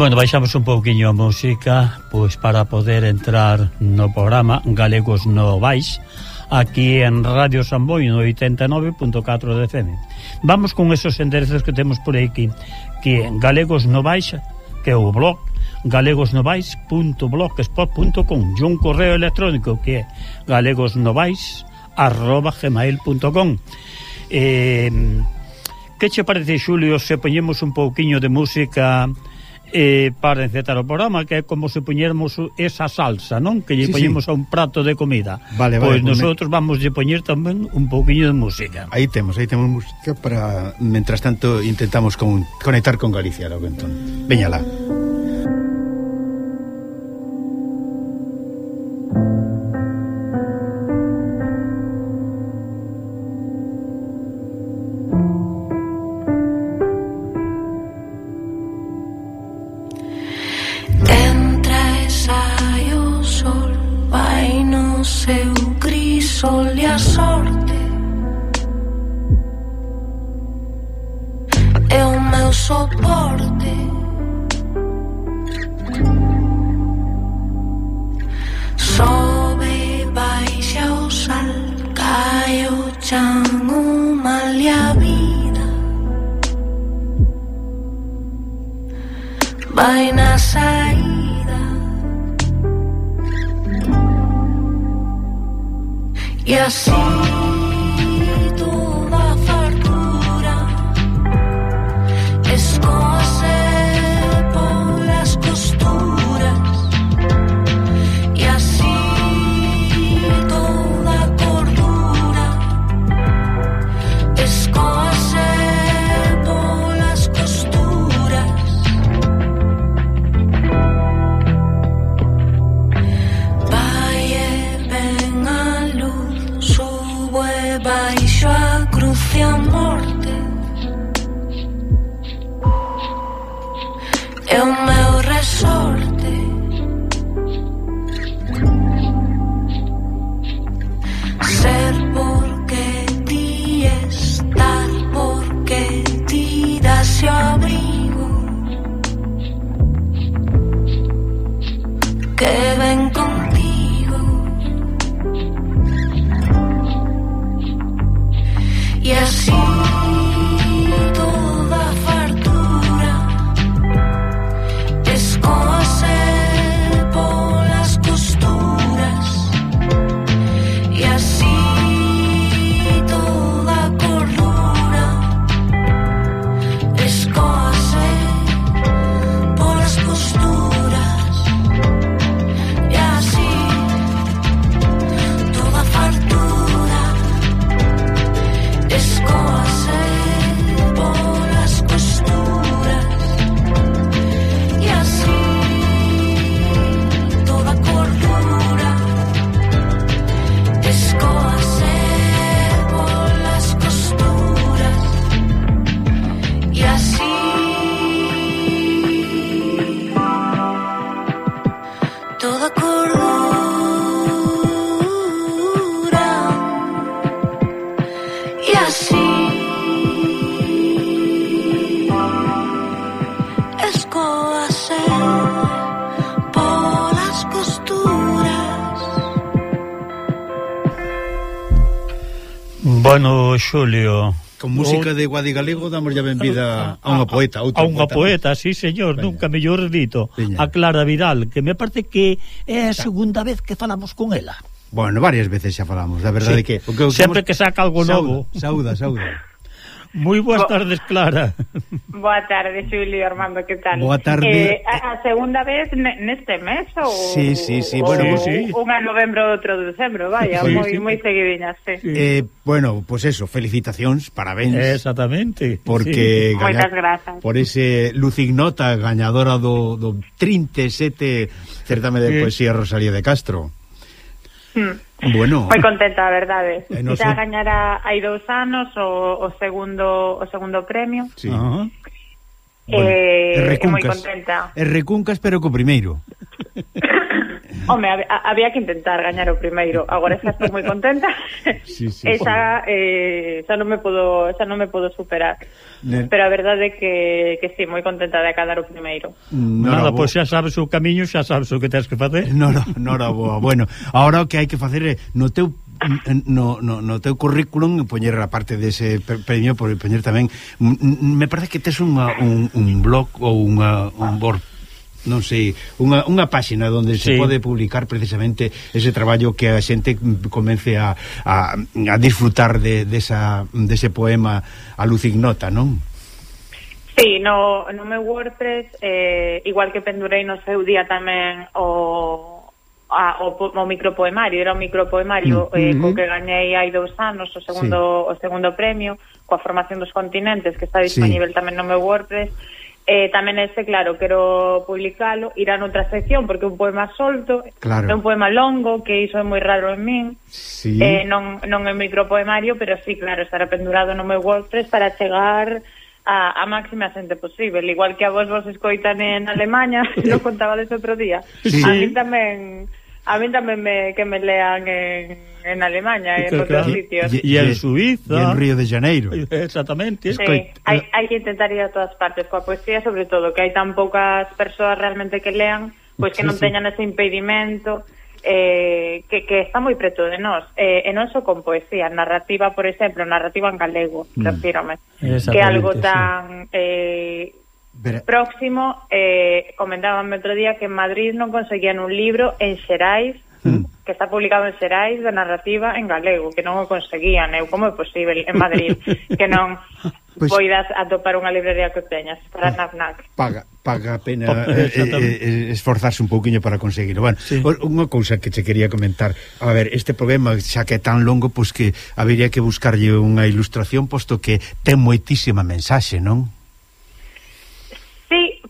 Bueno, baixamos un pouquiño a música pois para poder entrar no programa Galegos no Vais aquí en Radio Samboy no 89.4 de FM. Vamos con esos enderezos que temos por aquí que Galegos no Vais que é o blog galegosnovais.blogspot.com e un correo electrónico que é galegosnovais@gmail.com. Eh, que che parece, Xulio, se poñemos un pouquiño de música eh, para encetar o programa que é como se poñermos esa salsa non? Que lle sí, poñemos sí. a un prato de comida. Vale, pois vale, nosotros me... vamos lle poñer tamén un pouquiño de música. Aí temos, aí temos música para mentras tanto intentamos con, conectar con Galicia logo entón, veñala Xulio. Con música de Guadi Galego damos ya benvida a, unha poeta. A, a unha poeta, sí, señor, Veña. nunca mellor dito. Veña. A Clara Vidal, que me parece que é a segunda vez que falamos con ela. Bueno, varias veces xa falamos, da verdade sí. que... O que, o que Sempre que saca algo novo. Sauda, sauda. sauda. Moi boas Bo... tardes, Clara. Boa tarde, Xulio, Armando, que tal? Boa tarde. Eh, a, a segunda vez neste mes ou Sí, sí, sí, bueno, sí, sí. un novembro, outro de decembro, vaya, sí, moi sí. moi seguidiñas, sí. sí. Eh, bueno, pues eso, felicitacións, parabéns. Exactamente. Porque sí. gaña... moitas grazas. Por ese Lucignota gañadora do do 37 certame de sí. poesía Rosalía de Castro. Hmm. Bueno. Moi contenta, a verdade. Eh, no Xa gañara hai dous anos o, o segundo o segundo premio. Sí. Ah. Uh -huh. eh, bueno, e moi contenta. E recuncas, pero co primeiro. Home, había que intentar gañar o primeiro. Agora xa estou moi contenta. Sí, sí, esa, eh, xa non me podo, xa non me podo superar. Ne... Pero a verdade é que que sí, moi contenta de acadar o primeiro. Nora, Nada, pois xa sabes o camiño, xa sabes o que tens que facer. Eh, nora, nora boa. Bueno, agora o que hai que facer é no teu no, no, no teu currículum poñer a parte dese premio por poñer tamén me parece que tes unha, un, un blog ou unha, un, non sei, unha, unha páxina onde sí. se pode publicar precisamente ese traballo que a xente comece a, a, a disfrutar de, desa, de dese poema a luz ignota, non? Sí, no, no meu WordPress, eh, igual que pendurei no seu día tamén o, a, o, o micropoemario, era un micropoemario mm, eh, co que gañei hai dous anos o segundo sí. o segundo premio coa formación dos continentes que está disponible sí. tamén no meu WordPress eh, tamén ese, claro, quero publicalo, irá noutra sección, porque é un poema solto, claro. é un poema longo, que iso é moi raro en min, sí. eh, non, non é micropoemario, pero sí, claro, estará pendurado no meu WordPress para chegar a, a máxima xente posible, igual que a vos vos escoitan en Alemanha, lo eh. contaba dese outro día, sí. a mí tamén A mí tamén me, que me lean en, en Alemania, en claro, outros claro. sitios. E en Suiza. E en Río de Janeiro. Exactamente. Sí, que... hai, hai que intentar ir a todas partes, coa poesía sobre todo, que hai tan poucas persoas realmente que lean, pois que sí, non sí. teñan ese impedimento, eh, que, que está moi preto de nós. Eh, e non só con poesía, narrativa, por exemplo, narrativa en galego, mm. refírome. Que algo tan... Sí. Eh, Vera. próximo eh, comentábame outro día que en Madrid non conseguían un libro en Xerais mm. que está publicado en Xerais de narrativa en galego, que non o conseguían eu como é posible en Madrid que non pues, poidas atopar unha librería que teñas para ah, NAFNAC. Paga, paga a pena eh, eh, esforzarse un pouquiño para conseguirlo. Bueno, sí. unha cousa que che quería comentar. A ver, este problema xa que é tan longo, pois pues que habería que buscarlle unha ilustración posto que ten moitísima mensaxe, non?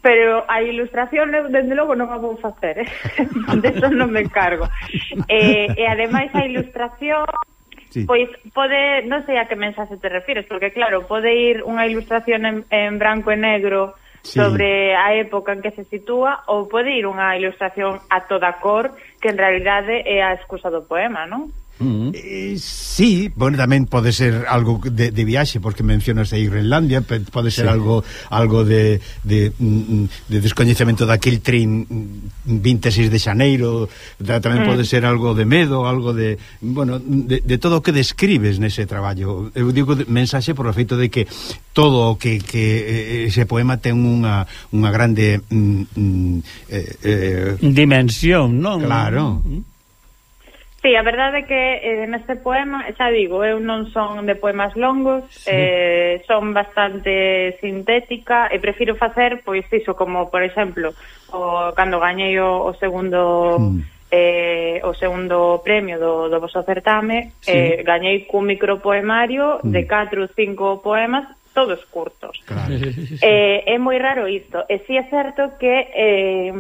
pero a ilustración dende logo non a vou facer, eh? deso non me encargo. Eh, e ademais a ilustración Sí. Pois pode, non sei a que mensaxe te refires, porque claro, pode ir unha ilustración en, en branco e negro sí. sobre a época en que se sitúa ou pode ir unha ilustración a toda cor que en realidade eh, é a excusa do poema, non? Eh, sí, bueno, tamén pode ser algo de, de viaxe, porque mencionas a Irlandia, pode ser sí. algo algo de, de, mm, de descoñecemento daquil trin mm, 26 de xaneiro, da, tamén mm. pode ser algo de medo, algo de, bueno, de, de todo o que describes nese traballo. Eu digo mensaxe por o feito de que todo o que, que eh, ese poema ten unha, unha grande mm, mm, eh, eh, dimensión, non? Claro. Sí, a verdade é que eh, neste poema, xa digo, eu non son de poemas longos, sí. eh, son bastante sintética e prefiro facer, pois, iso, como, por exemplo, o, cando gañei o, o segundo... Mm eh, o segundo premio do, do vosso certame sí. eh, gañei cun micropoemario mm. de 4 ou 5 poemas todos curtos claro. eh, é moi raro isto e si é certo que eh,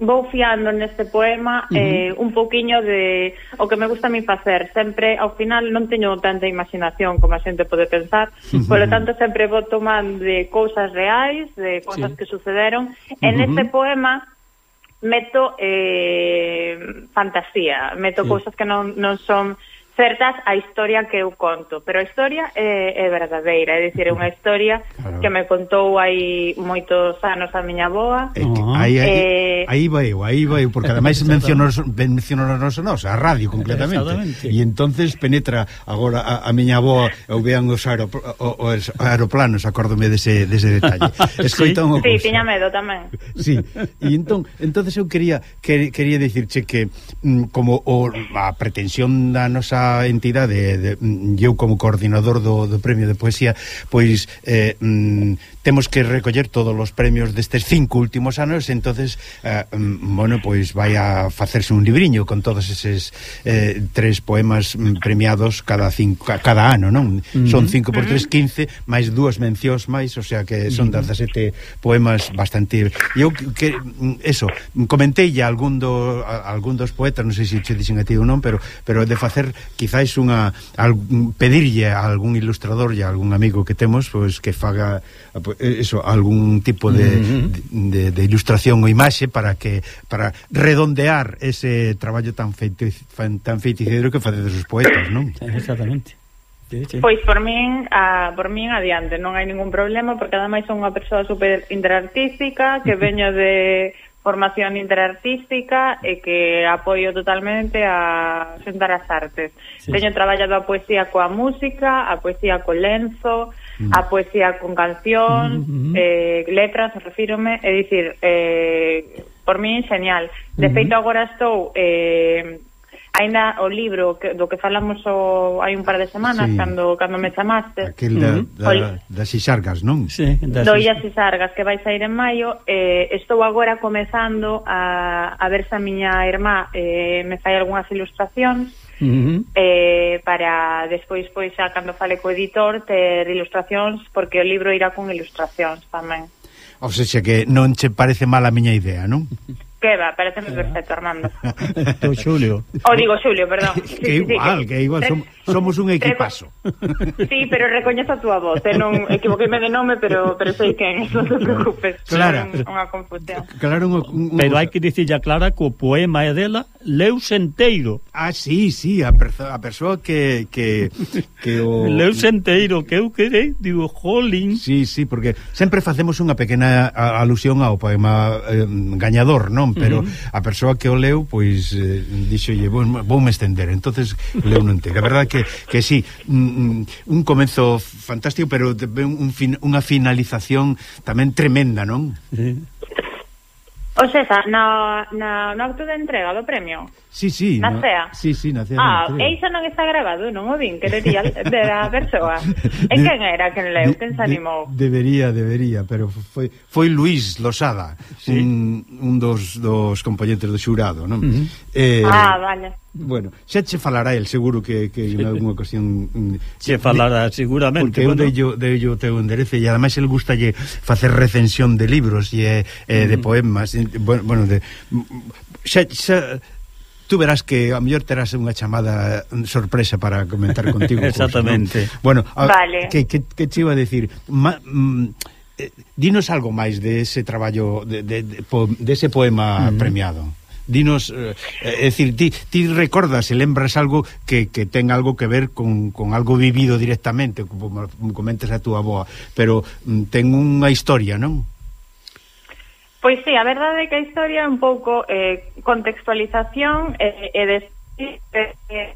vou fiando neste poema uh -huh. eh, un poquiño de o que me gusta a mí facer. Sempre, ao final, non teño tanta imaginación como a xente pode pensar, uh -huh. polo tanto, sempre vou tomando de cousas reais, de cousas sí. que sucederon. Uh -huh. En este poema meto eh, fantasía, meto sí. cousas que non, non son certas a historia que eu conto, pero a historia é, é verdadeira, é dicir, é unha historia claro. que me contou hai moitos anos a miña boa. Eh, aí, aí, eh... aí vai eu, aí vai eu, porque ademais mencionou mencionou nos, a radio completamente. E entonces penetra agora a, a miña boa, eu vean os, aeropl os aeroplanos, acórdome dese, dese detalle. Escoita unha sí? cousa. Tiña medo tamén. Sí, e entón, entonces eu quería quer, quería dicirche que mm, como o, a pretensión da nosa esta entidade de, eu como coordinador do, do Premio de Poesía pois eh, mm, temos que recoller todos os premios destes cinco últimos anos entonces eh, mm, bueno, pois vai a facerse un libriño con todos eses eh, tres poemas mm, premiados cada cinco, cada ano non? Mm -hmm. son 5 por 3, 15 máis dúas mencións máis, o sea que son 17 poemas bastante eu que, mm, eso, comentei algún, do, algún dos poetas non sei se che dixen a ti ou non, pero, pero de facer quizáis unha al, pedirlle a algún ilustrador e a algún amigo que temos pois que faga eso, algún tipo de, mm -hmm. de, de, de ilustración ou imaxe para que para redondear ese traballo tan feito, tan feiticeiro que facedes os poetas, non? Exactamente. Pois por min, a, por min adiante, non hai ningún problema porque ademais son unha persoa super interartística que veño de formación interartística e que apoio totalmente a sentar as artes. Sí. Teño traballado a poesía coa música, a poesía co lenzo, mm. a poesía con canción, mm -hmm. eh, letras, refírome, é dicir, eh, por mí, genial. De mm. feito, agora estou eh, Ainda o libro que, do que falamos o, hai un par de semanas sí. cando cando me chamaste. Aquel da, uh -huh. da, das Xisargas, non? Sí, das do Illas Xisargas que vai sair en maio. Eh, estou agora comezando a, a verse a miña irmá eh, me fai algunhas ilustracións Uh -huh. eh, para despois pois xa cando fale co editor ter ilustracións porque o libro irá con ilustracións tamén. Ou seja que non che parece mala a miña idea, non? Que va, pareceme perfecto, Armando. Tú, Xulio. O digo Xulio, perdón. Sí, que igual, sí, que, que igual somos, somos un equipazo. sí, pero recoñezo a túa voz, eh? non equivoqueime de nome, pero pero sei quen, non te preocupes. Clara, unha confusión. Claro, un, un, un... Pero hai que dicir a Clara que o poema é dela Leus enteiro. Ah, sí, sí, a, perso a persoa que que que o Leus enteiro, que eu querei, digo, jolín. Sí, sí, porque sempre facemos unha pequena alusión ao poema eh, gañador, non? non, pero uh -huh. a persoa que o leu pois eh, dixolle, vou, vou me estender, entonces leu non entero. A verdade que que si sí, un, un comenzo fantástico, pero un fin, unha finalización tamén tremenda, non? Sí. O sea, no, na, no acto de entrega do premio Sí, sí. Na no, CEA? Sí, sí, na CEA. Ah, e iso non está grabado, non o vin, que le de a persoa. E de, quen era quen leu, quen se animou? De, debería, debería, pero foi foi Luís Losada, sí. un, un dos, dos componentes do xurado, non? Uh -huh. eh, ah, vale. Bueno, xa che falará el seguro que, que en algunha ocasión mm, Che falará seguramente Porque bueno. eu deillo o teu enderezo E ademais el gustalle facer recensión de libros E, eh, mm. de poemas bueno, Bueno, de, xa, xa tú verás que a mellor terás unha chamada eh, sorpresa para comentar contigo. Exactamente. Cos, ¿no? Bueno, a, vale. que, que, que te iba a decir... Ma, mm, eh, dinos algo máis de ese traballo de, de, de, de ese poema mm. premiado dinos, eh, eh é dicir, ti, ti recordas e lembras algo que, que ten algo que ver con, con algo vivido directamente, como comentas a túa aboa, pero mm, ten unha historia, non? Pois sí, a verdade é que a historia é un pouco eh, contextualización eh, e, eh, eh, eh,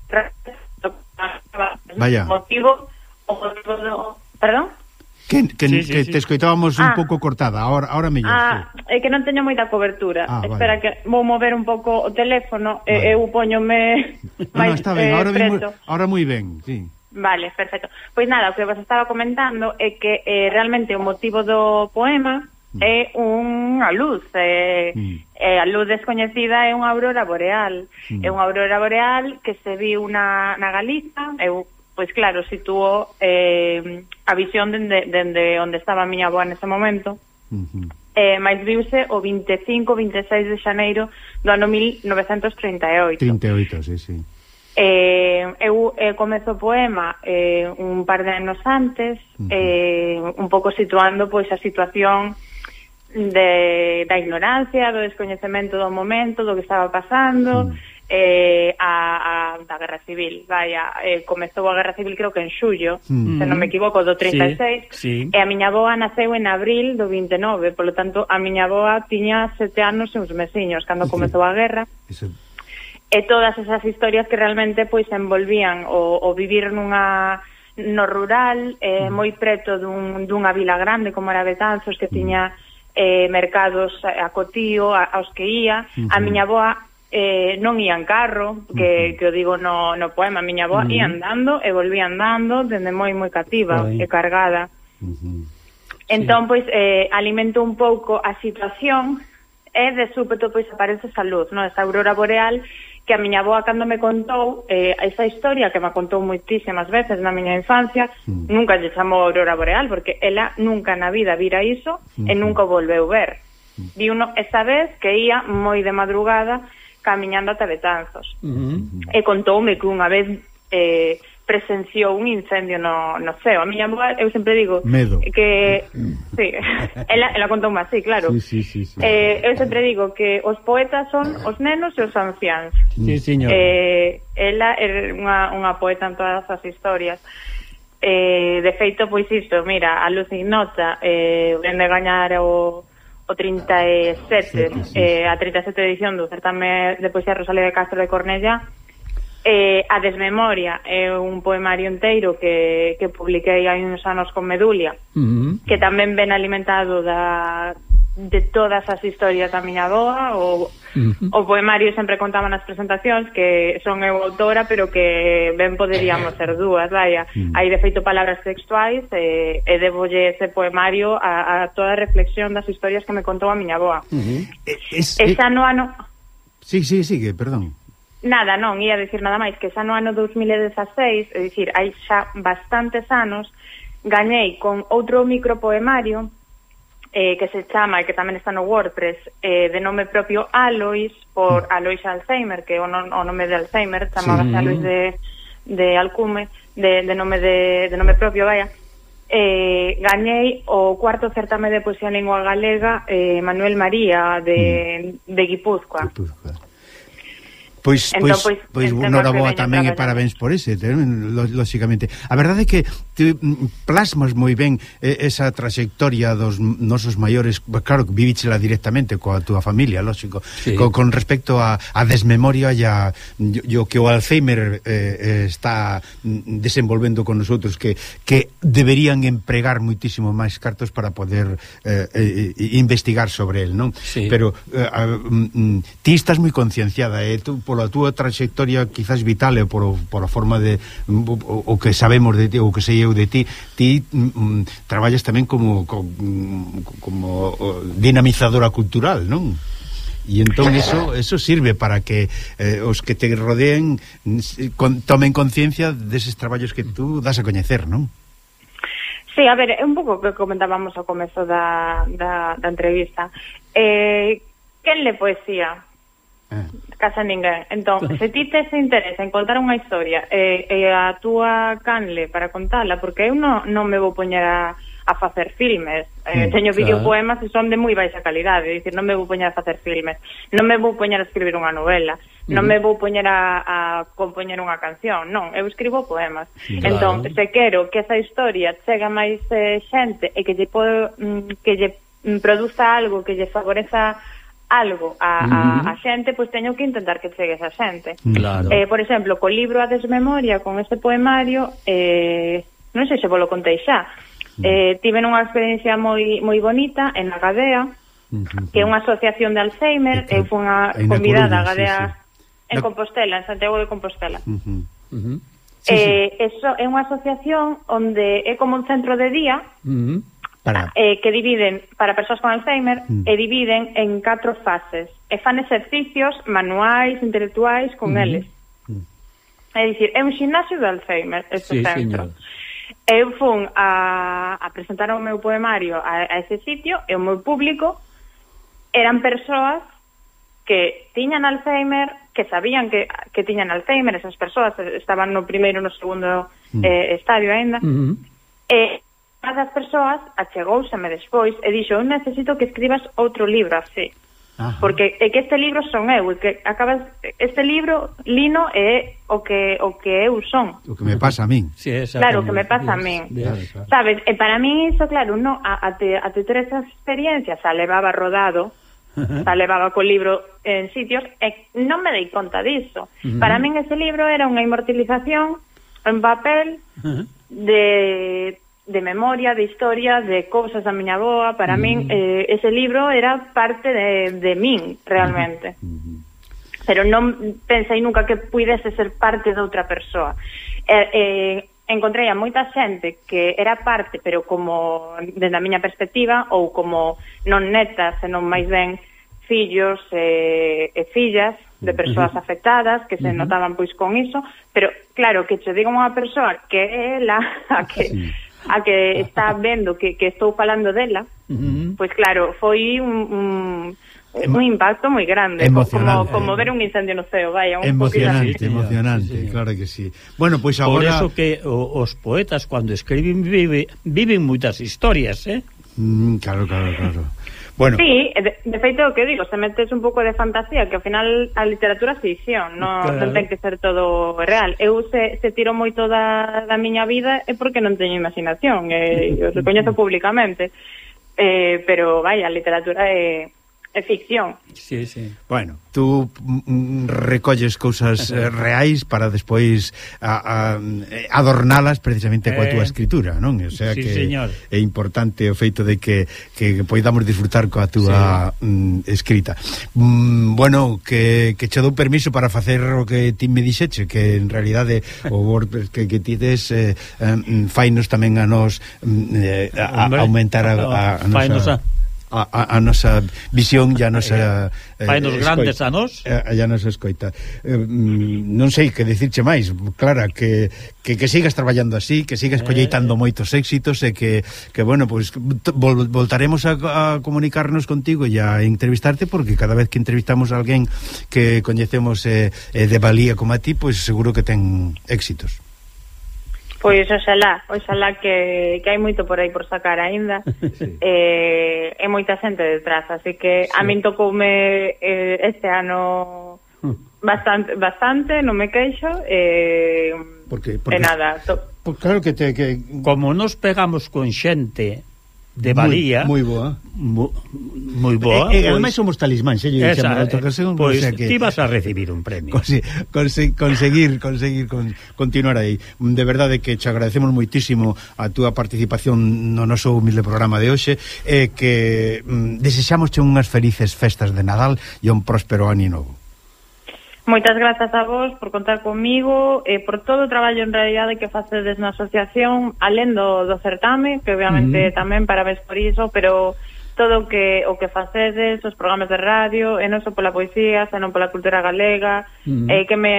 Vaya. motivo o motivo do... Perdón? Que, que, sí, sí, que sí. te escoitábamos ah, un pouco cortada, ahora, ahora mellor. Ah, sí. é que non teño moita cobertura. Ah, Espera vale. que vou mover un pouco o teléfono vale. e eu poñome no, máis no, está ben, eh, ahora, ben, ahora moi ben, sí. Vale, perfecto. Pois nada, o que vos estaba comentando é que eh, realmente o motivo do poema Mm. é unha luz, é, mm. é a luz descoñecida é unha aurora boreal, mm. é unha aurora boreal que se viu na, na Galiza, eu, pois claro, situo eh, a visión dende, dende onde estaba a miña boa nese momento, mm -hmm. eh, máis viuse o 25-26 de xaneiro do ano 1938. 38, sí, sí. Eh, eu eh, comezo o poema eh, un par de anos antes, uh -huh. eh, un pouco situando pois a situación de, da ignorancia, do descoñecemento do momento, do que estaba pasando, mm. eh, a, a, da Guerra Civil. Vaya, eh, comezou a Guerra Civil creo que en xullo, mm. se non me equivoco, do 36, sí, sí. e a miña boa naceu en abril do 29, polo tanto, a miña boa tiña sete anos e uns mesiños cando comezou a guerra. E todas esas historias que realmente pois envolvían o, o vivir nunha no rural, eh, mm. moi preto dun, dunha vila grande como era Betanzos que mm. tiña eh, mercados a cotío, a, aos que ía. Uh -huh. A miña boa eh, non ían carro, que, uh -huh. que o digo no, no poema, a miña boa uh -huh. ia andando e volvía andando dende moi moi cativa Ai. e cargada. Uh -huh. Entón, sí. pois, eh, alimento un pouco a situación e de súpeto, pois, aparece esa luz, non? Esa aurora boreal que a miña avoa cando me contou eh, esa historia que me contou moitísimas veces na miña infancia, mm. nunca lle chamou Aurora Boreal, porque ela nunca na vida vira iso mm. e mm-hmm. nunca o volveu ver. Mm. Vi uno esa vez que ia moi de madrugada camiñando ata Betanzos. Mm -hmm. E contoume que unha vez eh, presenciou un incendio no, no ceo. A miña avó, eu sempre digo... Medo. Que, sí, ela, ela contou máis, sí, claro. Sí, sí, sí, sí. Eh, eu sempre digo que os poetas son os nenos e os ancians. Sí, señor. Eh, ela é unha, unha poeta en todas as historias. Eh, de feito, pois isto, mira, a Luz Ignota eh, ven de gañar o o 37, sí, sí, sí. eh, a 37 edición do certame de poesía Rosalía de Castro de Cornella, Eh, a desmemoria é eh, un poemario inteiro que, que publiquei hai uns anos con Medulia, uh -huh. que tamén ven alimentado da, de todas as historias da miña avoa o, uh -huh. o poemario sempre contaba nas presentacións que son eu autora pero que ben poderíamos ser dúas vaya. Uh -huh. hai de feito palabras textuais e, e debolle ese poemario a, a toda a reflexión das historias que me contou a miña avoa uh -huh. es, es, Esa no ano Sí, sí, sigue, perdón Nada, non, ia decir nada máis que xa no ano 2016, é dicir, hai xa bastantes anos, gañei con outro micropoemario eh, que se chama e que tamén está no WordPress eh, de nome propio Alois por mm. Alois Alzheimer que é o, non, o nome de Alzheimer chamabase sí. Alois de, de Alcume de, de, nome de, de nome propio vaya eh, gañei o cuarto certame de poesía en lingua galega eh, Manuel María de, mm. de Guipúzcoa. Guipúzcoa. Pois, entón, pois, pois, pois entón, boa tamén e parabéns por ese, lóxicamente. A verdade é que te mm, plasmas moi ben esa trayectoria dos nosos maiores, claro, vivíchela directamente coa túa familia, lóxico, sí. con, con respecto a, a desmemoria e a yo, que o Alzheimer eh, eh está mm, desenvolvendo con nosotros que, que deberían empregar moitísimo máis cartos para poder eh, eh, investigar sobre el, non? Sí. Pero eh, mm, ti estás moi concienciada, eh, tú, por pola túa trayectoria quizás vital e por, por a forma de mm, o, o que sabemos de ti ou que sei eu de ti, ti mm, mm traballas tamén como mm, como, como dinamizadora cultural, non? E entón eso, eso sirve para que eh, os que te rodeen con, tomen conciencia deses traballos que tú das a coñecer, non? Sí, a ver, é un pouco que comentábamos ao comezo da, da, da entrevista. Eh, quen le poesía? Ah. Casa ninguén. Entón, se ti tes interés en contar unha historia e, e a túa canle para contala, porque eu non, non me vou poñer a, a facer filmes. Eh, mm, teño claro. videopoemas e son de moi baixa calidade, é dicir, non me vou poñer a facer filmes, non me vou poñer a escribir unha novela, non me vou poñer a, a compoñer unha canción, non, eu escribo poemas. Claro. Entón, se quero que esa historia chega máis eh, xente e que lle podo, mm, que lle mm, produza algo que lle favoreza algo a, a, a xente, pois teño que intentar que chegue esa xente. Claro. Eh, por exemplo, co libro A desmemoria, con este poemario, eh, non sei se volo contei xa, eh, tiven unha experiencia moi, moi bonita en a Gadea, uh -huh. que é unha asociación de Alzheimer, eu fui unha convidada a Gadea sí, sí. en Compostela, en Santiago de Compostela. Uh -huh. Uh -huh. Sí, eh, sí. Eso é unha asociación onde é como un centro de día, uh -huh para... Ah, eh, que dividen para persoas con Alzheimer mm. e dividen en catro fases e fan exercicios manuais, intelectuais con mm. eles. Mm. É dicir, é un gimnasio de Alzheimer este sí, centro. Señor. Eu fun a, a presentar o meu poemario a, a ese sitio e o meu público eran persoas que tiñan Alzheimer, que sabían que, que tiñan Alzheimer, esas persoas estaban no primeiro e no segundo mm. eh, estadio aínda, mm -hmm. e Unha das persoas achegouseme despois e dixo, eu necesito que escribas outro libro así. Ajá. Porque é que este libro son eu, e que acabas este libro lino é o que o que eu son. O que me pasa a min. Sí, claro, o que me pasa a min. Claro, claro. Sabes, e para min iso claro, no a, a, te, a te ter esas experiencias a levaba rodado, a levaba co libro en sitios e non me dei conta diso. Uh -huh. Para min ese libro era unha inmortalización en papel uh -huh. de de memoria, de historia, de cousas da miña boa, para min eh, ese libro era parte de, de min realmente. Pero non pensei nunca que puidese ser parte de outra persoa. Eh, eh, encontrei a moita xente que era parte, pero como desde a miña perspectiva ou como non netas, senón máis ben fillos e, e fillas de persoas uh -huh. afectadas que se uh -huh. notaban pois con iso, pero claro que che diga unha persoa que é ela a que sí a que está vendo que, que estou falando dela, uh -huh. pois claro, foi un, un un impacto moi grande como, como ver un incendio no ceo vaya, un emocionante, emocionante, sí, sí. claro que sí bueno, pois pues agora... por eso que o, os poetas cando escriben vive, viven moitas historias eh? mm, claro, claro, claro Bueno. Sí, de, de feito o que digo, se metes un pouco de fantasía, que ao final a literatura é ficción, non, claro. non ten que ser todo real. Eu se, se tiro moito da, da miña vida é porque non teño imaginación, e, eh, eu recoñezo públicamente. Eh, pero, vai, a literatura é... Eh, É ficción. Sí, sí. Bueno, tú mm, mm, recolles cousas eh, eh, reais para despois a, a, adornalas precisamente coa eh, túa escritura, non? O sea sí, que señor. é importante o feito de que, que poidamos disfrutar coa túa sí. mm, escrita. Mm, bueno, que, que che dou permiso para facer o que ti me dixeche, que en realidade o word que, que ti des eh, eh, fainos tamén a nos mm, eh, a, a aumentar a, a, a, a nosa a, a, a nosa visión ya eh, nos eh, nos grandes anos eh, ya nos escoita. Eh, mm, non sei que dicirche máis Clara, que, que, que sigas traballando así que sigas eh, colleitando moitos éxitos e que, que bueno, pois pues, vol, voltaremos a, a comunicarnos contigo e a entrevistarte porque cada vez que entrevistamos a alguén que coñecemos eh, eh, de valía como a ti, pois pues, seguro que ten éxitos. Pois oxalá, oxalá que, que hai moito por aí por sacar aínda sí. eh, E moita xente detrás Así que sí. a min tocoume eh, este ano hmm. bastante, bastante non me queixo eh, porque, porque, E nada to... pues Claro que, te, que como nos pegamos con xente de valía moi boa eh. moi boa e, eh, e eh, ademais somos talismán xe, Esa, ocasión, pois pues, o sea que, ti vas a recibir un premio. conse, conse, conseguir conseguir con, continuar aí de verdade que te agradecemos moitísimo a túa participación no noso humilde programa de hoxe e que mm, desexamos unhas felices festas de Nadal e un próspero ano novo. Moitas grazas a vos por contar comigo e por todo o traballo en realidade que facedes na asociación, alén do, do certame, que obviamente mm. tamén parabéns por iso, pero todo o que o que facedes, os programas de radio, e non só pola poesía, senón pola cultura galega, mm. eh, que me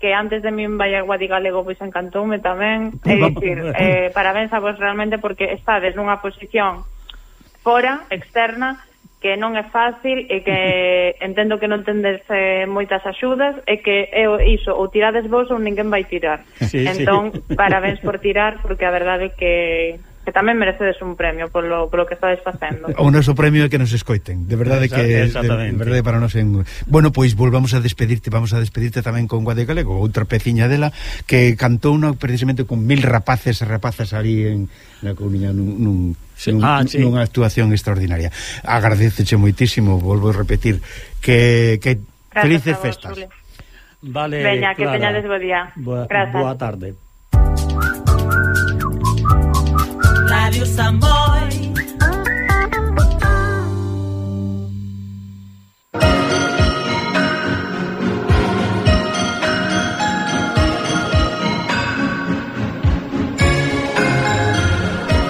que antes de min vai a Guadi Galego pois encantoume tamén, é dicir, eh, parabéns a vos realmente porque estades nunha posición fora, externa, que non é fácil e que entendo que non tendes eh, moitas axudas e que é iso, ou tirades vos ou ninguén vai tirar. Sí, entón, sí. parabéns por tirar, porque a verdade é que que tamén merecedes un premio polo, polo que estades facendo. O noso premio é que nos escoiten. De verdade que de, de verdade para nós En... Bueno, pois volvamos a despedirte, vamos a despedirte tamén con Guade Galego, outra peciña dela que cantou una, precisamente con mil rapaces e rapazas ali en na Coruña nun, nun Nun, ah, sí. nunha actuación extraordinaria. Agradeceche moitísimo, volvo a repetir, que, que Gracias felices vos, festas. Vale, Veña, que teñades bo día. Boa, boa tarde. Radio Samboy.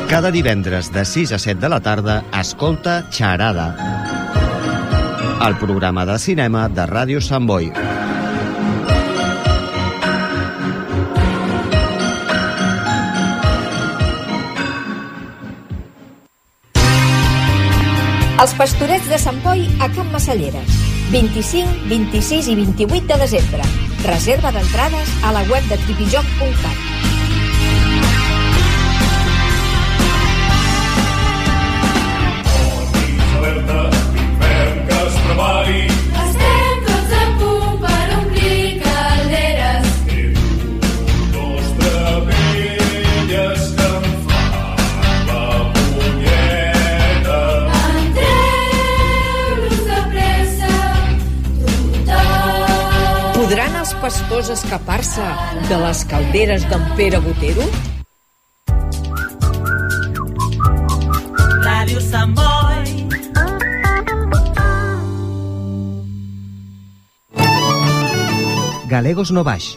Cada divendres de 6 a 7 de la tarda, escolta Xarada, el programa de cinema de Ràdio Sant Boi. Els pastorets de Sant Boi a Camp Massalleres. 25, 26 i 28 de desembre. Reserva d'entrades a la web de tripijoc.cat. pastors escapar-se de les calderes d'en Pere Botero? Ràdio Sant Boi Galegos no Baix.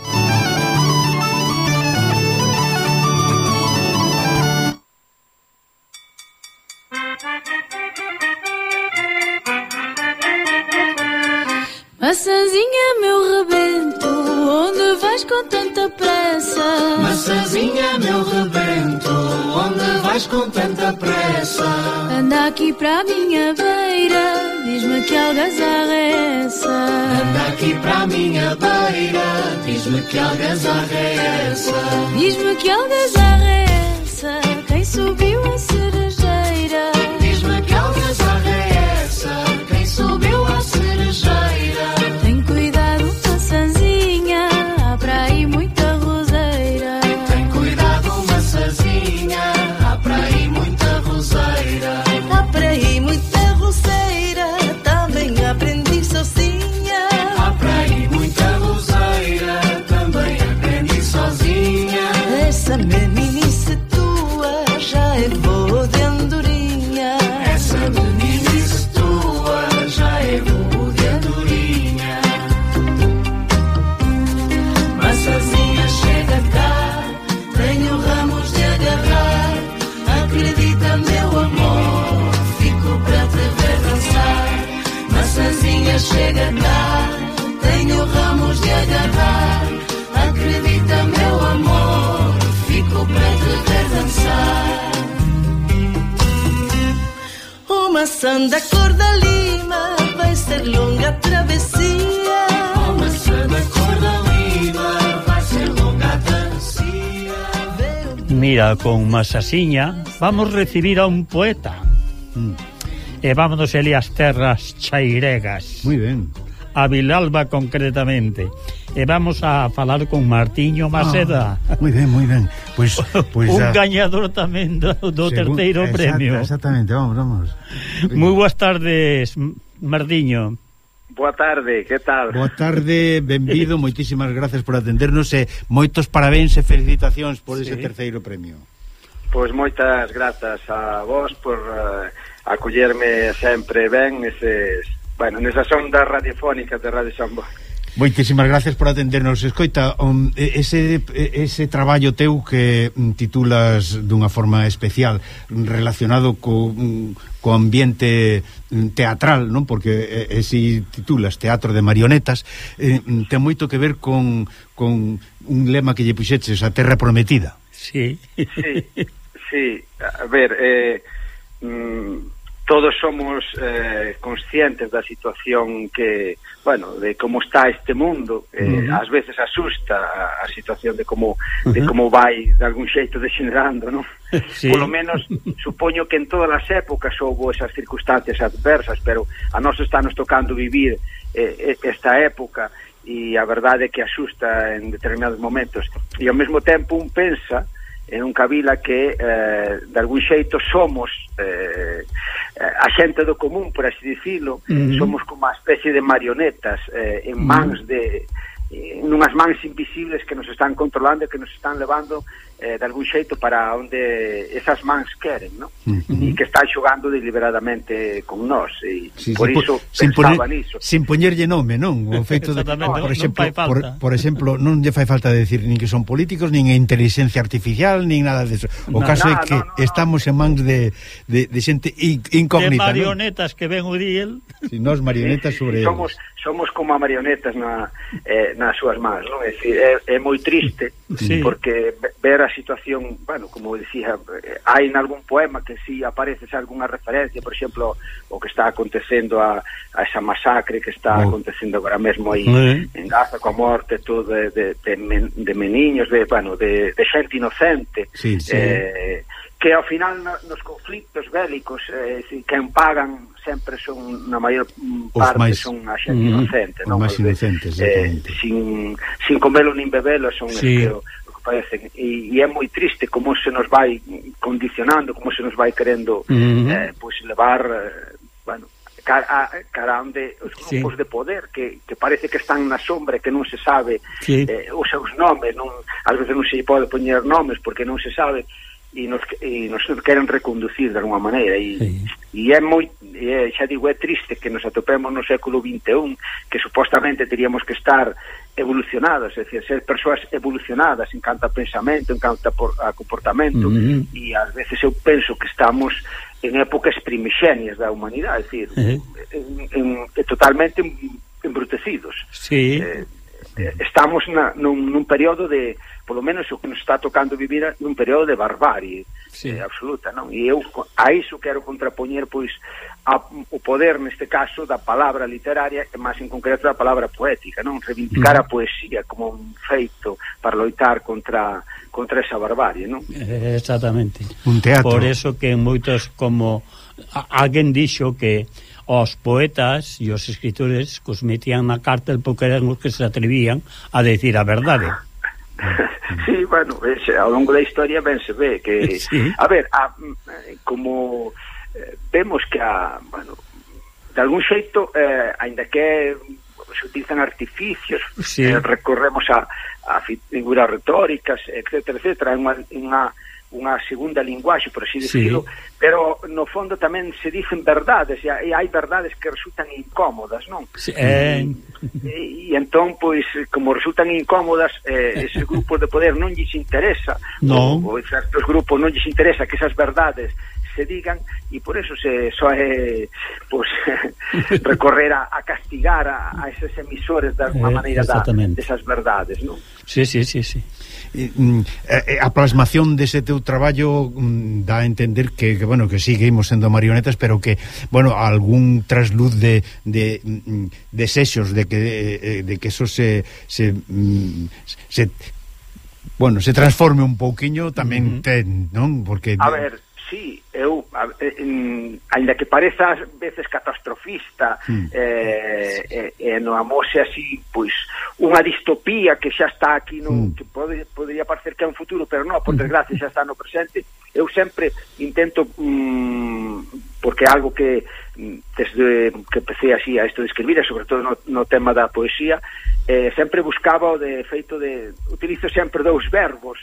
Maçãzinha, meu vais com tanta pressa? Maçãzinha, meu rebento, onde vais com tanta pressa? Anda aqui para a minha beira, diz-me que algazarra é essa? Anda aqui para a minha beira, diz-me que algazarra é essa? Diz-me que algazarra é essa? Quem subiu a cerejeira? Diz-me que algazarra é essa? Quem subiu a cerejeira? Tenho ramos de agarrar. Acredita, meu amor, fico para te ver dançar. Uma maçã da cor da lima vai ser longa travessia. Oh, maçã da cor da lima, vai ser longa travessia. Mira, con Masasiña vamos recibir a un poeta. E vámonos ali ás terras chairegas. Moi ben. A Vilalba concretamente. E vamos a falar con Martiño ah, Maceda. Ah, moi ben, moi ben. Pois, pois un a... gañador tamén do, do Según, terceiro exact, premio. Exactamente, vamos, vamos. Moi boas tardes, Martiño. Boa tarde, que tal? Boa tarde, benvido, moitísimas gracias por atendernos e moitos parabéns e felicitacións por ese sí. terceiro premio. Pois moitas grazas a vos por uh, acollerme sempre ben neses, bueno, nesas ondas radiofónicas de Radio San Moitísimas gracias por atendernos. Escoita, um, ese, ese traballo teu que mm, titulas dunha forma especial relacionado co, mm, co ambiente mm, teatral, non? Porque eh, si titulas Teatro de Marionetas, eh, ten moito que ver con, con un lema que lle puxeches, a Terra Prometida. Sí. Sí, sí. a ver, eh, mm, todos somos eh, conscientes da situación que, bueno, de como está este mundo, eh, uh -huh. ás veces asusta a, a situación de como uh -huh. de como vai de algún xeito degenerando, non? Sí. Polo menos supoño que en todas as épocas houve esas circunstancias adversas, pero a nós está nos tocando vivir eh, esta época e a verdade é que asusta en determinados momentos. E ao mesmo tempo un pensa en un cabila que eh, de algún xeito somos eh, eh, a xente do común, por así dicilo, mm -hmm. somos como a especie de marionetas eh, en mans mm -hmm. de eh, nunhas mans invisibles que nos están controlando e que nos están levando eh, de algún xeito para onde esas mans queren, non? Uh -huh. E que están xogando deliberadamente con nós e sí, por iso sin pensaba poner, niso. Sin poñerlle nome, non? O feito de no, por exemplo, por, por exemplo, non lle fai falta decir nin que son políticos, nin a inteligencia artificial, nin nada de eso. O no, caso no, é que no, no, estamos en mans de, de, de xente incógnita, De marionetas non? que ven o diel. Si nós marionetas sí, sobre somos. Somos como marionetas na, eh, nas súas mans, non? É, dicir, é, é moi triste sí. porque ver a situación, bueno, como dicía, eh, hai algún poema que si sí aparece xa algunha referencia, por exemplo, o que está acontecendo a, a esa masacre que está oh. acontecendo agora mesmo aí en Gaza coa morte todo de, de, de, men, de meniños, de, bueno, de, de xente inocente. Sí, sí. Eh, que ao final no, nos conflictos bélicos eh, si, quen pagan sempre son na maior parte os máis, son a xente mm-hmm. inocente, mm, non? Os máis inocentes, eh, sin, sin comelo nin bebelo son sí. os que parecen e, e é moi triste como se nos vai condicionando, como se nos vai querendo uh eh, pois levar eh, bueno, cara, a, cara onde os grupos sí. de poder que, que parece que están na sombra que non se sabe sí. eh, os seus nomes non, ás veces non se pode poñer nomes porque non se sabe e nos, e nos queren reconducir de alguma maneira e, sí. e é moi e é, xa digo, é triste que nos atopemos no século XXI que supostamente teríamos que estar evolucionadas, é dicir, ser persoas evolucionadas en canto a pensamento, en canto a, por, a comportamento, uh -huh. e ás veces eu penso que estamos en épocas primixenias da humanidade, é dicir, uh -huh. en, en, en, totalmente embrutecidos. Sí. Eh, Eh, estamos na, nun, nun período de, polo menos o que nos está tocando vivir, nun período de barbarie sí. eh, absoluta, non? E eu a iso quero contrapoñer pois a, o poder neste caso da palabra literaria, e máis en concreto da palabra poética, non? Reivindicar mm. a poesía como un feito para loitar contra contra esa barbarie, non? Eh, exactamente. Un teatro. Por eso que en moitos como alguén dixo que os poetas e os escritores que os metían na cárcel porque eran os que se atrevían a decir a verdade. Sí, bueno, ese, ao longo da historia ben se ve que... Sí. A ver, a, como eh, vemos que a, bueno, de algún xeito, eh, ainda que se utilizan artificios, sí. eh, recorremos a, a figuras retóricas, etcétera, etcétera, é unha, unha unha segunda linguaxe, por así dicirlo, sí. pero no fondo tamén se dicen verdades, e hai verdades que resultan incómodas, non? Sí, eh... e, e entón, pois, como resultan incómodas, eh, ese grupo de poder non lles interesa, no. ou, ou certos grupos non lles interesa que esas verdades se digan e por eso se soe pois, recorrer a, a castigar a, a eses emisores de alguma eh, maneira da, desas verdades, non? Sí, sí, sí, sí. Eh, mm, eh, eh, a plasmación dese teu traballo mm, dá a entender que, que bueno, que seguimos sendo marionetas, pero que, bueno, algún trasluz de, de mm, desexos de que de, de que eso se se, se bueno, se transforme un pouquiño tamén ten, non? Porque A ver, sí, eu a, en, ainda que pareza ás veces catastrofista mm. eh, eh, eh, no amose así pois unha distopía que xa está aquí no mm. que pode, poderia parecer que é un futuro, pero non, por hmm. desgracia xa está no presente. Eu sempre intento mm, porque é algo que mm, desde que empecé así a isto de escribir, sobre todo no, no tema da poesía, eh, sempre buscaba o de feito de utilizo sempre dous verbos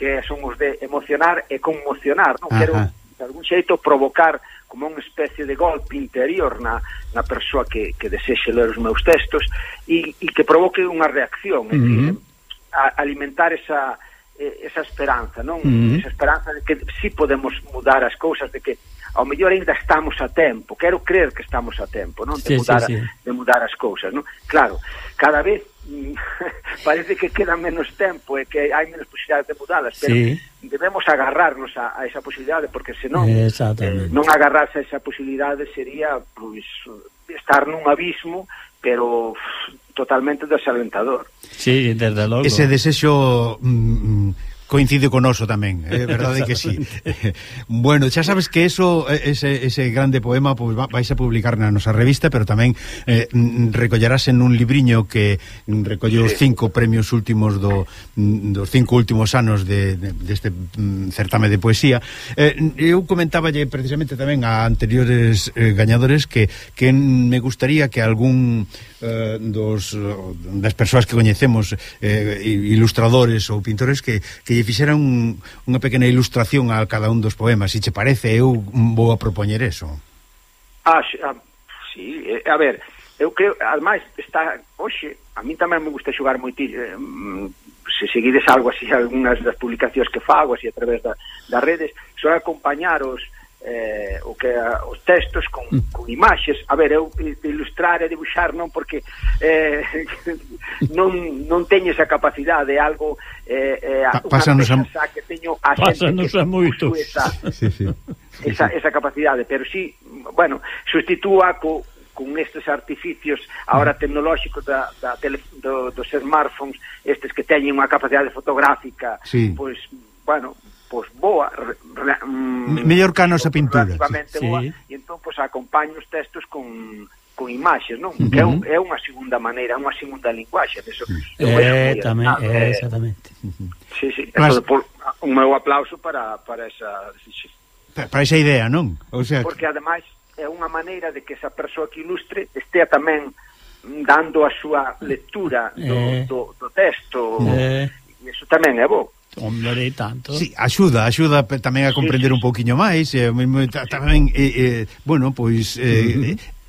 que son os de emocionar e conmocionar, non? Ajá. Quero de algún xeito provocar como unha especie de golpe interior na, na persoa que, que desexe ler os meus textos e, e que provoque unha reacción, é uh -huh. Decir, a, alimentar esa, esa esperanza, non? Uh -huh. Esa esperanza de que si sí podemos mudar as cousas, de que ao mellor ainda estamos a tempo, quero crer que estamos a tempo, non? De sí, mudar, sí, sí. de mudar as cousas, non? Claro, cada vez mm, parece que queda menos tempo e que hai menos posibilidades de mudalas, pero sí. debemos agarrarnos a, a esa posibilidade porque senón eh, non agarrarse a esa posibilidade sería pois, estar nun abismo pero totalmente desalentador. Sí, desde logo. Ese desexo mm, mm coincide con oso tamén, é eh, verdade que sí. bueno, xa sabes que eso ese, ese grande poema pois pues, vais a publicar na nosa revista, pero tamén eh, recollerás en un libriño que recolle os cinco premios últimos do, dos cinco últimos anos de, de, deste mm, certame de poesía. Eh, eu comentáballe precisamente tamén a anteriores eh, gañadores que, que me gustaría que algún eh, dos das persoas que coñecemos eh, ilustradores ou pintores que, que Eh, lle fixera un, unha pequena ilustración a cada un dos poemas, se che parece, eu vou a propoñer eso. Ah, ah sí, eh, a ver, eu creo, ademais, está, oxe, a mí tamén me gusta xogar moi ti, eh, mm, se seguides algo así, algunhas das publicacións que fago así a través da, das redes, son acompañar os, eh, o que a, os textos con, mm. con imaxes. A ver, eu de ilustrar e dibuixar non porque eh, non, non teño esa capacidade algo eh, eh, pásanos a, que teño a pásanos que a moitos esa, sí, sí. Esa, esa capacidade. Pero si, sí, bueno, sustitúa co, con estes artificios agora mm. tecnolóxicos da, da tele, do, dos smartphones estes que teñen unha capacidade fotográfica sí. pois, bueno, pois boa re, re, mm, mellor canos a pintura sí. boa, sí. e entón pois acompaño os textos con con imaxes, non? Uh -huh. Que é, un, é unha segunda maneira, unha segunda linguaxe, eso. Eh, tamén, ah, eh, exactamente. Uh -huh. Sí, sí, Mas... por, un meu aplauso para para esa para esa idea, non? O sea, porque ademais é unha maneira de que esa persoa que ilustre estea tamén dando a súa lectura do, eh, do, do texto eh. e iso tamén é bo Hombre, tanto. Sí, axuda, axuda tamén a comprender un pouquiño máis, e, eh, tamén eh, eh, bueno, pois eh, uh eh, -huh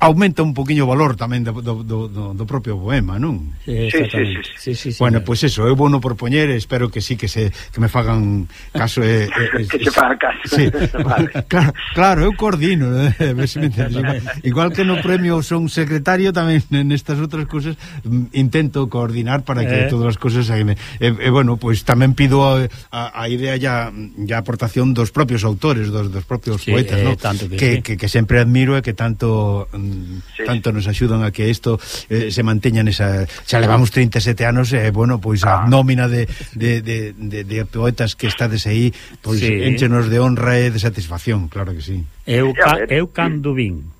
aumenta un poquinho o valor tamén do, do, do, do propio poema, non? Sí. Sí, sí, sí. Sí, sí, sí, bueno, pois pues eso, eu vou no propoñer, espero que sí que se que me fagan caso eh, eh, que se faga caso. Sí. vale. claro, claro, eu coordino, eh, me igual, igual que no premio son secretario tamén nestas outras cousas mm, intento coordinar para que eh. todas as cousas e eh, eh, bueno, pois pues, tamén pido a, a, a idea ya ya aportación dos propios autores, dos, dos propios sí, poetas, eh, no? tanto que, que, sí. que, que sempre admiro e que tanto mm, sí. tanto nos axudan a que isto eh, se manteña nesa xa levamos 37 anos e eh, bueno, pois ah. a nómina de, de, de, de, de poetas que estades aí pois sí. enchenos de honra e de satisfacción, claro que sí. Eu, ca, eu cando vin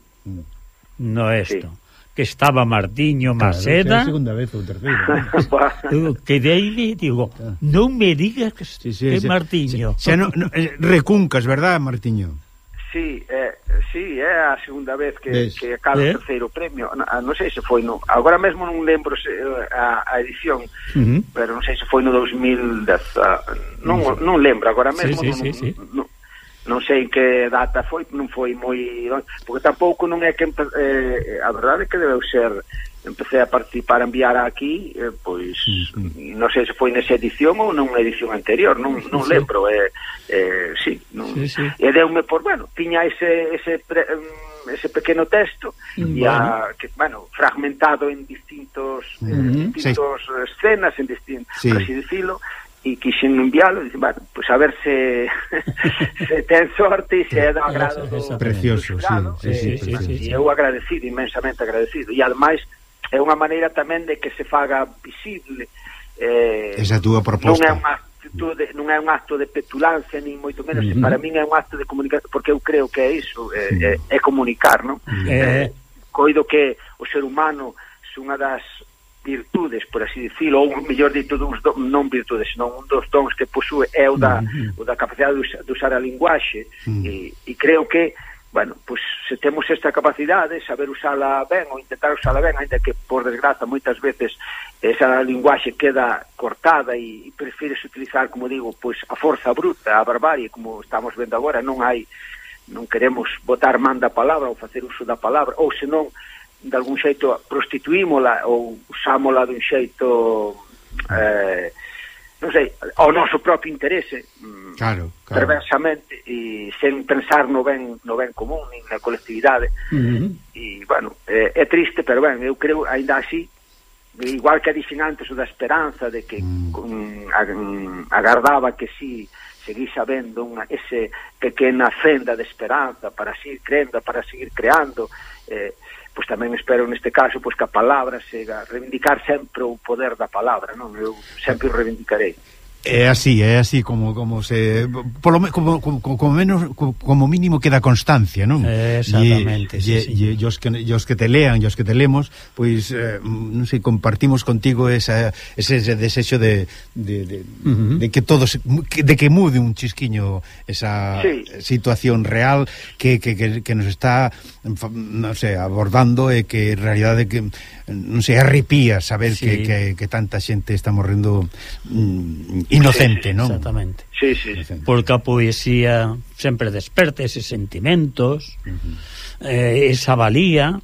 no esto sí que estaba Martiño Maceda. Claro, segunda vez ou terceira. Eh. eu quedei digo, ah. non me digas que, sí, sí, que sí, Martiño. Xa, xa no, no, eh, recuncas, verdad, Martiño? Sí, é, sí, é a segunda vez que, Ves. que acaba é? o eh? terceiro premio non, ah, non sei se foi no, agora mesmo non lembro se, eh, a, a edición uh -huh. pero non sei se foi no 2010 ah, non, non lembro agora mesmo sí, sí, non, sí, sí. Non, non sei que data foi non foi moi porque tampouco non é que eh, a verdade é que debeu ser empecé a participar, a enviar aquí, eh, pois, mm. non sei se foi nesa edición ou nunha edición anterior, non, non sí. lembro, eh, eh, sí, non, sí, sí. e deume por, bueno, tiña ese, ese pre, mm, ese pequeno texto mm, e a, que, bueno, fragmentado en distintos, mm -hmm. eh, distintos sí. escenas, en distintos, sí. por así decirlo e quixen enviálo, dicen, bueno, pues a ver se, se ten sorte e se é do agrado do, precioso, do, do, sí, sí, do, sí, sí, sí, do, eu agradecido, inmensamente agradecido e ademais é unha maneira tamén de que se faga visible eh, esa túa proposta non é unha actitude, non é un acto de petulancia nin moito menos, uh para min é un acto de comunicación porque eu creo que é iso é, é, é comunicar, non? Eh... eh coido que o ser humano é unha das virtudes, por así dicilo, ou mellor dito dun do, non virtudes, senón un dos dons que posúe é o da, uh -huh. o da capacidade de usar, de usar a linguaxe uh -huh. e, e creo que bueno, pois se temos esta capacidade, saber usala ben ou intentar usala ben, ainda que por desgraza moitas veces esa linguaxe queda cortada e, e prefires utilizar, como digo, pois a forza bruta, a barbarie, como estamos vendo agora, non hai non queremos botar man da palabra ou facer uso da palabra, ou senón de algún xeito prostituímola ou usámola dun xeito eh, non sei, ao noso propio interese mm, claro, claro. perversamente e sen pensar no ben no ben común nin na colectividade uh -huh. e bueno, é, é triste pero ben, eu creo aínda así igual que dixen antes o da esperanza de que mm. Um, agardaba que si seguís habendo unha ese pequena fenda de esperanza para seguir crendo, para seguir creando eh, pois tamén espero neste caso pois que a palabra chega reivindicar sempre o poder da palabra, non? Eu sempre o reivindicarei. É así, é así como como se polo como como, como menos como, como mínimo queda constancia, non? Eh, exactamente, e, sí, e, sí. E, e os que os que te lean, e os que te lemos, pois eh, non sei, compartimos contigo esa ese, ese desexo de de, de, uh -huh. de que todos de que mude un chisquiño esa sí. situación real que, que, que, que nos está non sei, abordando e que en realidade que non sei, arrepía saber sí. que, que, que tanta xente está morrendo mm, inocente, sí, non? Exactamente. Sí, sí. Inocente. Porque a poesía sempre desperta eses sentimentos, uh -huh. eh, esa valía,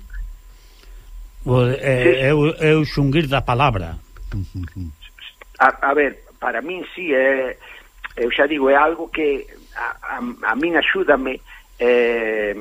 eh, eu, eu xunguir da palabra. A, a ver, para min sí, é, eu xa digo, é algo que a, a, a min axúdame eh,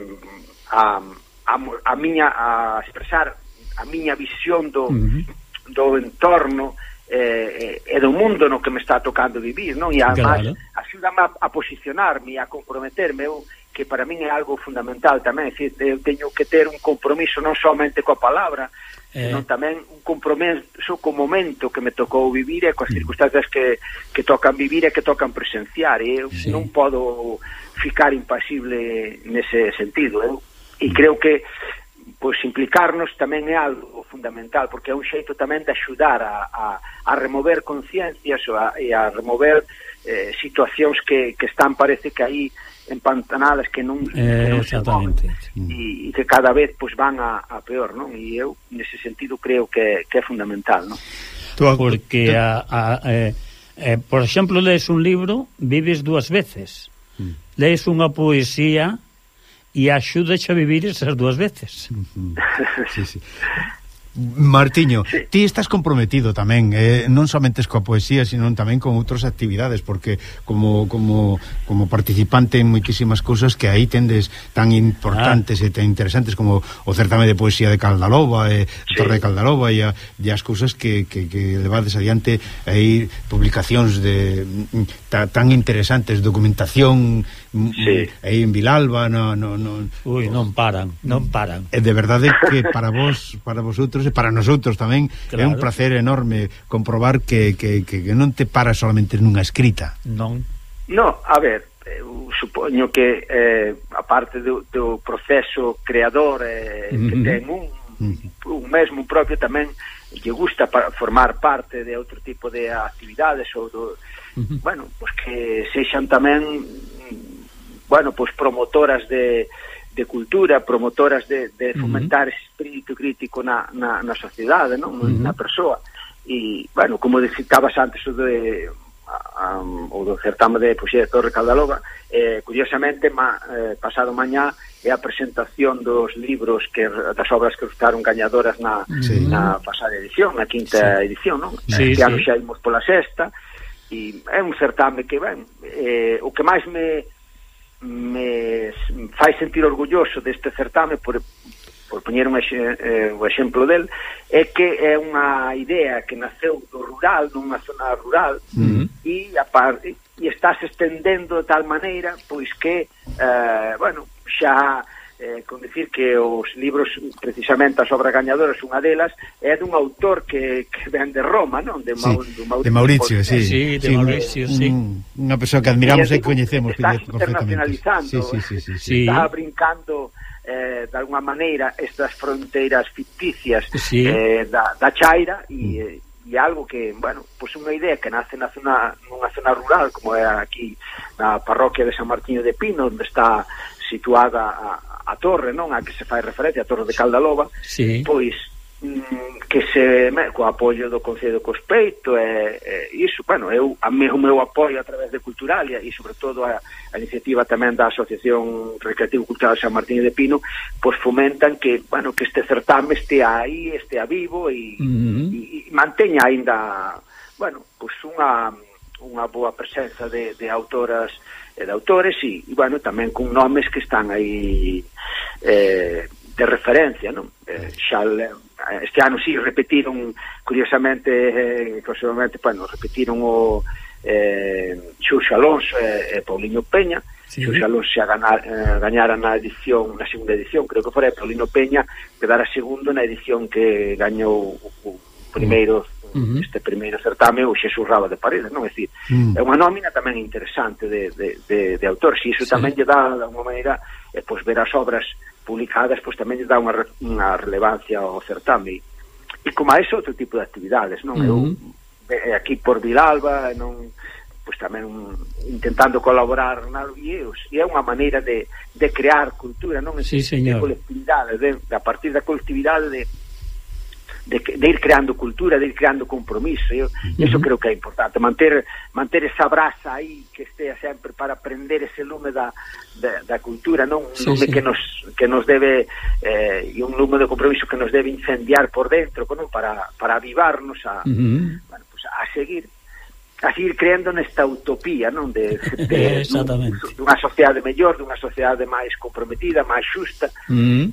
a, a, a miña a expresar a miña visión do, uh -huh. do entorno eh, eh, e do mundo no que me está tocando vivir, non? E además claro. axúdame a, a posicionarme, a comprometerme, eu, que para min é algo fundamental tamén, é dicir, eu teño que ter un compromiso non somente coa palabra, eh... senón tamén un compromiso co momento que me tocou vivir e coas mm. circunstancias que, que tocan vivir e que tocan presenciar, e eu sí. non podo ficar impasible nese sentido, eu, e creo que pois implicarnos tamén é algo fundamental, porque é un xeito tamén de axudar a, a, a remover conciencias a, e a remover eh, situacións que, que están, parece que aí empantanadas que non, eh, que non se moven e, e que cada vez pois, van a, a peor, non? E eu, nese sentido, creo que, que é fundamental, non? Porque, a, a, eh, eh, por exemplo, lees un libro, vives dúas veces. Mm. Lees unha poesía e axúdache a vivir esas dúas veces. sí, sí. Martiño, sí. ti estás comprometido tamén, eh, non somente coa poesía, sino tamén con outras actividades, porque como como como participante en moitísimas cousas que aí tendes tan importantes ah. e tan interesantes como o certame de poesía de Caldaloba, eh, sí. Torre de Caldaloba e, a, e as cousas que, que, que levades adiante aí publicacións de ta, tan interesantes, documentación mm, mm, sí. aí en Vilalba, no, no, no, Ui, non paran, non mm. paran. E de verdade que para vos, para vosotros e para nosotros tamén claro. é un placer enorme comprobar que, que, que, que non te para solamente nunha escrita. Non. No, a ver, eu supoño que eh, a parte do, do proceso creador eh, que mm-hmm. ten un mm-hmm. un mesmo propio tamén lle gusta formar parte de outro tipo de actividades ou do, bueno, pois que sexan tamén bueno, pois promotoras de, de cultura, promotoras de, de fomentar uh -huh. espírito crítico na, na, na sociedade, non? Uh -huh. na persoa. E, bueno, como citabas antes o de o do certame de Poesía de Torre Caldaloba, eh, curiosamente, ma, eh, pasado mañá, é a presentación dos libros que das obras que resultaron gañadoras na, sí. na pasada edición, na quinta sí. edición, non? Sí, este sí. ano xa imos pola sexta, e é un certame que, ben, eh, o que máis me, me fai sentir orgulloso deste certame por, por poñer un exe, eh, o exemplo del é que é unha idea que naceu do rural, dunha zona rural uh -huh. e, a par, e está se estendendo de tal maneira pois que, eh, bueno, xa eh, con dicir que os libros, precisamente as obras gañadoras unha delas, é dun autor que, que ven de Roma, non? De, Ma sí, de Mauricio, sí. sí, de sí, Mauricio, un, sí. Unha persoa que admiramos e, e coñecemos está internacionalizando, sí, sí, sí, sí, sí. está brincando eh, de alguna maneira estas fronteiras ficticias sí. eh, da, da Chaira e mm. eh, e algo que, bueno, pois pues unha idea que nace na zona, nunha zona rural como é aquí na parroquia de San Martiño de Pino onde está situada a, a torre, non? A que se fai referencia, a torre de Caldaloba, sí. pois mm, que se me, co apoio do Concello Cospeito e, e iso, bueno, eu a mí, o meu apoio a través de Culturalia e sobre todo a, a iniciativa tamén da Asociación Recreativo Cultural San Martín de Pino, pois fomentan que, bueno, que este certame estea aí, estea vivo e, uh -huh. e, e manteña aínda, bueno, pois unha unha boa presenza de, de autoras e de autores e, e bueno, tamén con nomes que están aí eh, de referencia, non? Eh, xa este ano si sí, repetiron curiosamente eh, curiosamente, bueno, repetiron o eh, Xurxo Alonso e eh, Paulinho Peña sí. Xurxo Alonso xa ganar, eh, gañara na edición na segunda edición, creo que fora e Paulino Peña quedara segundo na edición que gañou o, o primeiro -huh. este primeiro certame o Xesús Raba de Paredes, non? É dicir, uh -huh. é unha nómina tamén interesante de, de, de, de autor, si iso sí. tamén lle dá de alguma maneira eh, pois ver as obras publicadas, pois tamén lle dá unha, unha relevancia ao certame. E como a eso outro tipo de actividades, non? Uh -huh. Eu eh, eh, aquí por Vilalba, non pois tamén intentando colaborar na Vieus, e é unha maneira de, de crear cultura, non? É sí, señor. De colectividade, de, de, a partir da colectividade de de, de ir creando cultura, de ir creando compromiso. Eu, uh -huh. Eso creo que é importante, manter manter esa brasa aí que estea sempre para prender ese lume da, da, da cultura, non un sí, lume sí. que nos que nos debe eh, e un lume de compromiso que nos debe incendiar por dentro, non para para avivarnos a uh -huh. bueno, pues a seguir a seguir creando nesta utopía, non, de, de Exactamente. dunha sociedade mellor, dunha sociedade máis comprometida, máis xusta. Uh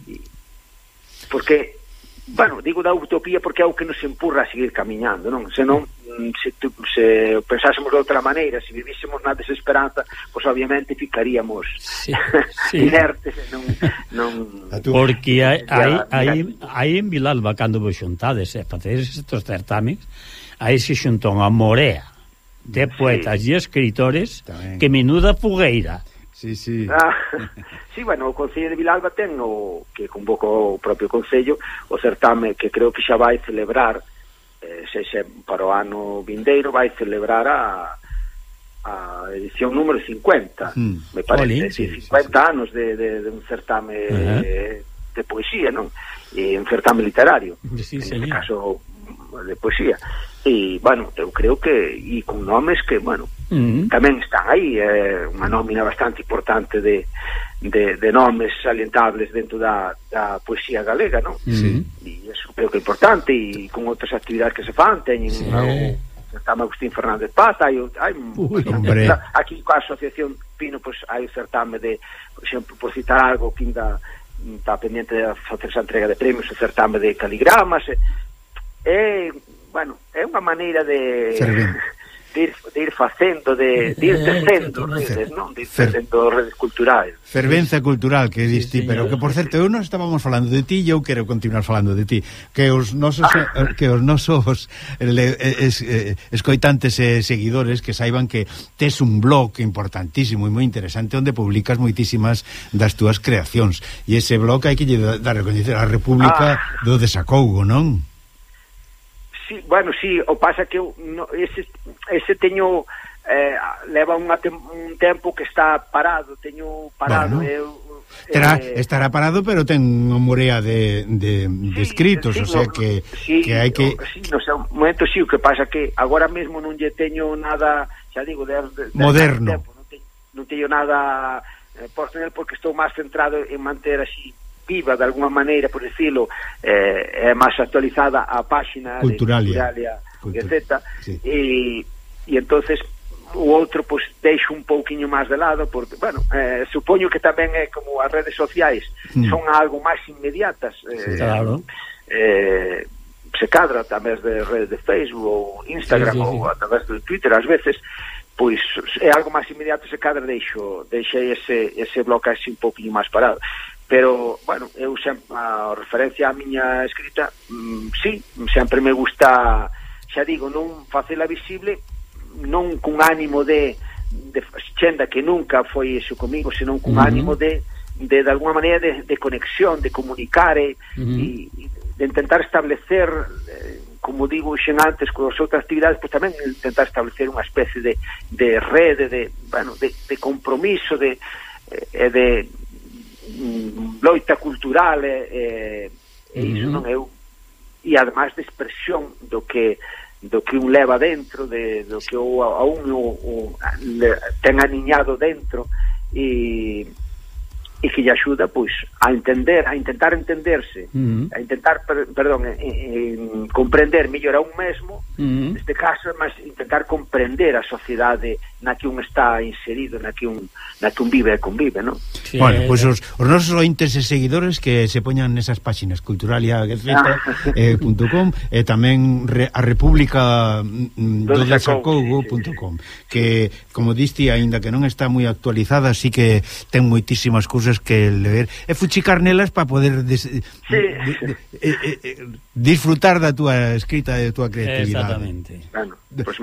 porque bueno, digo da utopía porque é o que nos empurra a seguir camiñando, non? Mm, se non se, se pensásemos de outra maneira, se vivísemos na desesperanza, pois obviamente ficaríamos sí, sí. inertes e non, non Porque hai, hai, hai, en Vilalba cando vos xuntades eh, facedes estes certames, aí se xuntou unha morea de poetas sí. e escritores Tamén. que menuda fogueira Sí, sí. Ah, sí, bueno, o Concello de Vilalba ten o que convocou o propio Concello o certame que creo que xa vai celebrar eh, sexe para o ano vindeiro vai celebrar a a edición número 50 mm. me parece, Olín, sí, 50 sí, sí. anos de, de, de un certame uh -huh. de poesía, non? E un certame literario sí, en este caso de poesía e, bueno, eu creo que e con nomes que, bueno, mm. tamén están aí eh, unha nómina bastante importante de, de, de nomes salientables dentro da, da poesía galega non? Sí. e eso creo que é importante e con outras actividades que se fan teñen sí. algo, está Agustín Fernández Paz hai, hai Uy, hombre. aquí coa asociación Pino pues, hai o certame de por exemplo, por citar algo que ainda está pendiente de facerse a entrega de premios o certame de caligramas é, eh, bueno, é unha maneira de Servir. de ir, de ir facendo, de, de ir tecendo redes, non? De ir tecendo redes culturais. Fervenza cultural que diste, sí, sí, pero que por certo, eu non estábamos falando de ti e eu quero continuar falando de ti, que os nosos ah. eh, que os nosos eh, le, eh, es, escoitantes e seguidores que saiban que tes un blog importantísimo e moi interesante onde publicas moitísimas das túas creacións e ese blog hai que lle dar a coñecer a República ah. do Desacougo, non? Sí, bueno, sí, o pasa que eu, no, ese, ese teño eh, leva unha tem un tempo que está parado, teño parado bueno. eu Terá, eh, estará parado, pero ten unha morea de, de, sí, de escritos, sí, o sea que, sí, que hai que... Sí, no, sé, un momento sí, o que pasa que agora mesmo non lle teño nada, xa digo, de, de, moderno. Tempo, non, teño, non teño nada eh, por tener porque estou máis centrado en manter así viva de alguma maneira, por decirlo, eh, é máis actualizada a páxina Culturalia, de Culturalia Cultura, etc. Sí. E e entonces o outro pois deixo un pouquiño máis de lado porque, bueno, eh, supoño que tamén é como as redes sociais mm. son algo máis inmediatas eh, sí, claro. eh, se cadra a través de redes de Facebook ou Instagram sí, sí, sí. ou a través do Twitter ás veces pois é algo máis inmediato se cadra deixo deixei ese, ese bloco así un pouquinho máis parado pero, bueno, eu sempre a referencia á miña escrita mm, sí, sempre me gusta xa digo, non facela visible non cun ánimo de, de xenda que nunca foi iso comigo, senón cun uh -huh. ánimo de, de, de alguna maneira de, de conexión, de comunicar e, uh -huh. e, e de intentar establecer eh, como digo xen antes con as outras actividades, pois pues tamén intentar establecer unha especie de, de rede de, bueno, de, de compromiso de, eh, de mm, loita cultural eh, eh, e iso non eu, e ademais de expresión do que do que un leva dentro, de, do que o, a un o, o, ten aniñado dentro e e que lle axuda pois a entender, a intentar entenderse, uh -huh. a intentar per, perdón, en, en comprender mellor a un mesmo, uh -huh. neste caso, mas intentar comprender a sociedade na que un está inserido, na que un na que un vive e convive, non? Sí, bueno, pois pues os, os nosos ointes e seguidores que se poñan nesas páxinas culturaliagazeta.com eh, ah. e tamén re, a república mm, do sí, sí, sí. que como diste, aínda que non está moi actualizada, así que ten moitísimas cousas cousas que leer e fuchicarnelas para poder des, sí. de, de, e, e, e, disfrutar da túa escrita e da túa creatividade. Exactamente. Bueno, pues,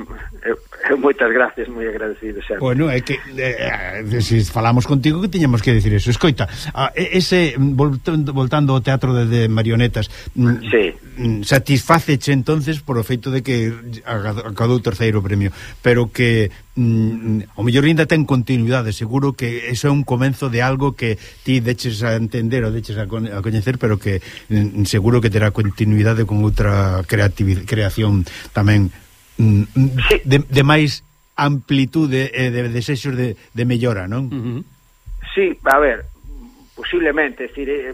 eu, eu moitas gracias, moi agradecido sempre. Bueno, é que eh, eh, se falamos contigo que tiñamos que decir eso. Escoita, a, ese voltando, voltando ao teatro de, de marionetas. Mm, sí Mm, satisfáceche entonces por o feito de que acadou terceiro premio, pero que mm, o mellor ainda ten continuidade, seguro que eso é un comenzo de algo que ti deches a entender ou deches a, con, a coñecer, pero que mm, seguro que terá continuidade con outra creación tamén mm, sí. de, de máis amplitude e de desexos de, de mellora, non? Uh -huh. Sí, a ver, posiblemente, é dicir, eh,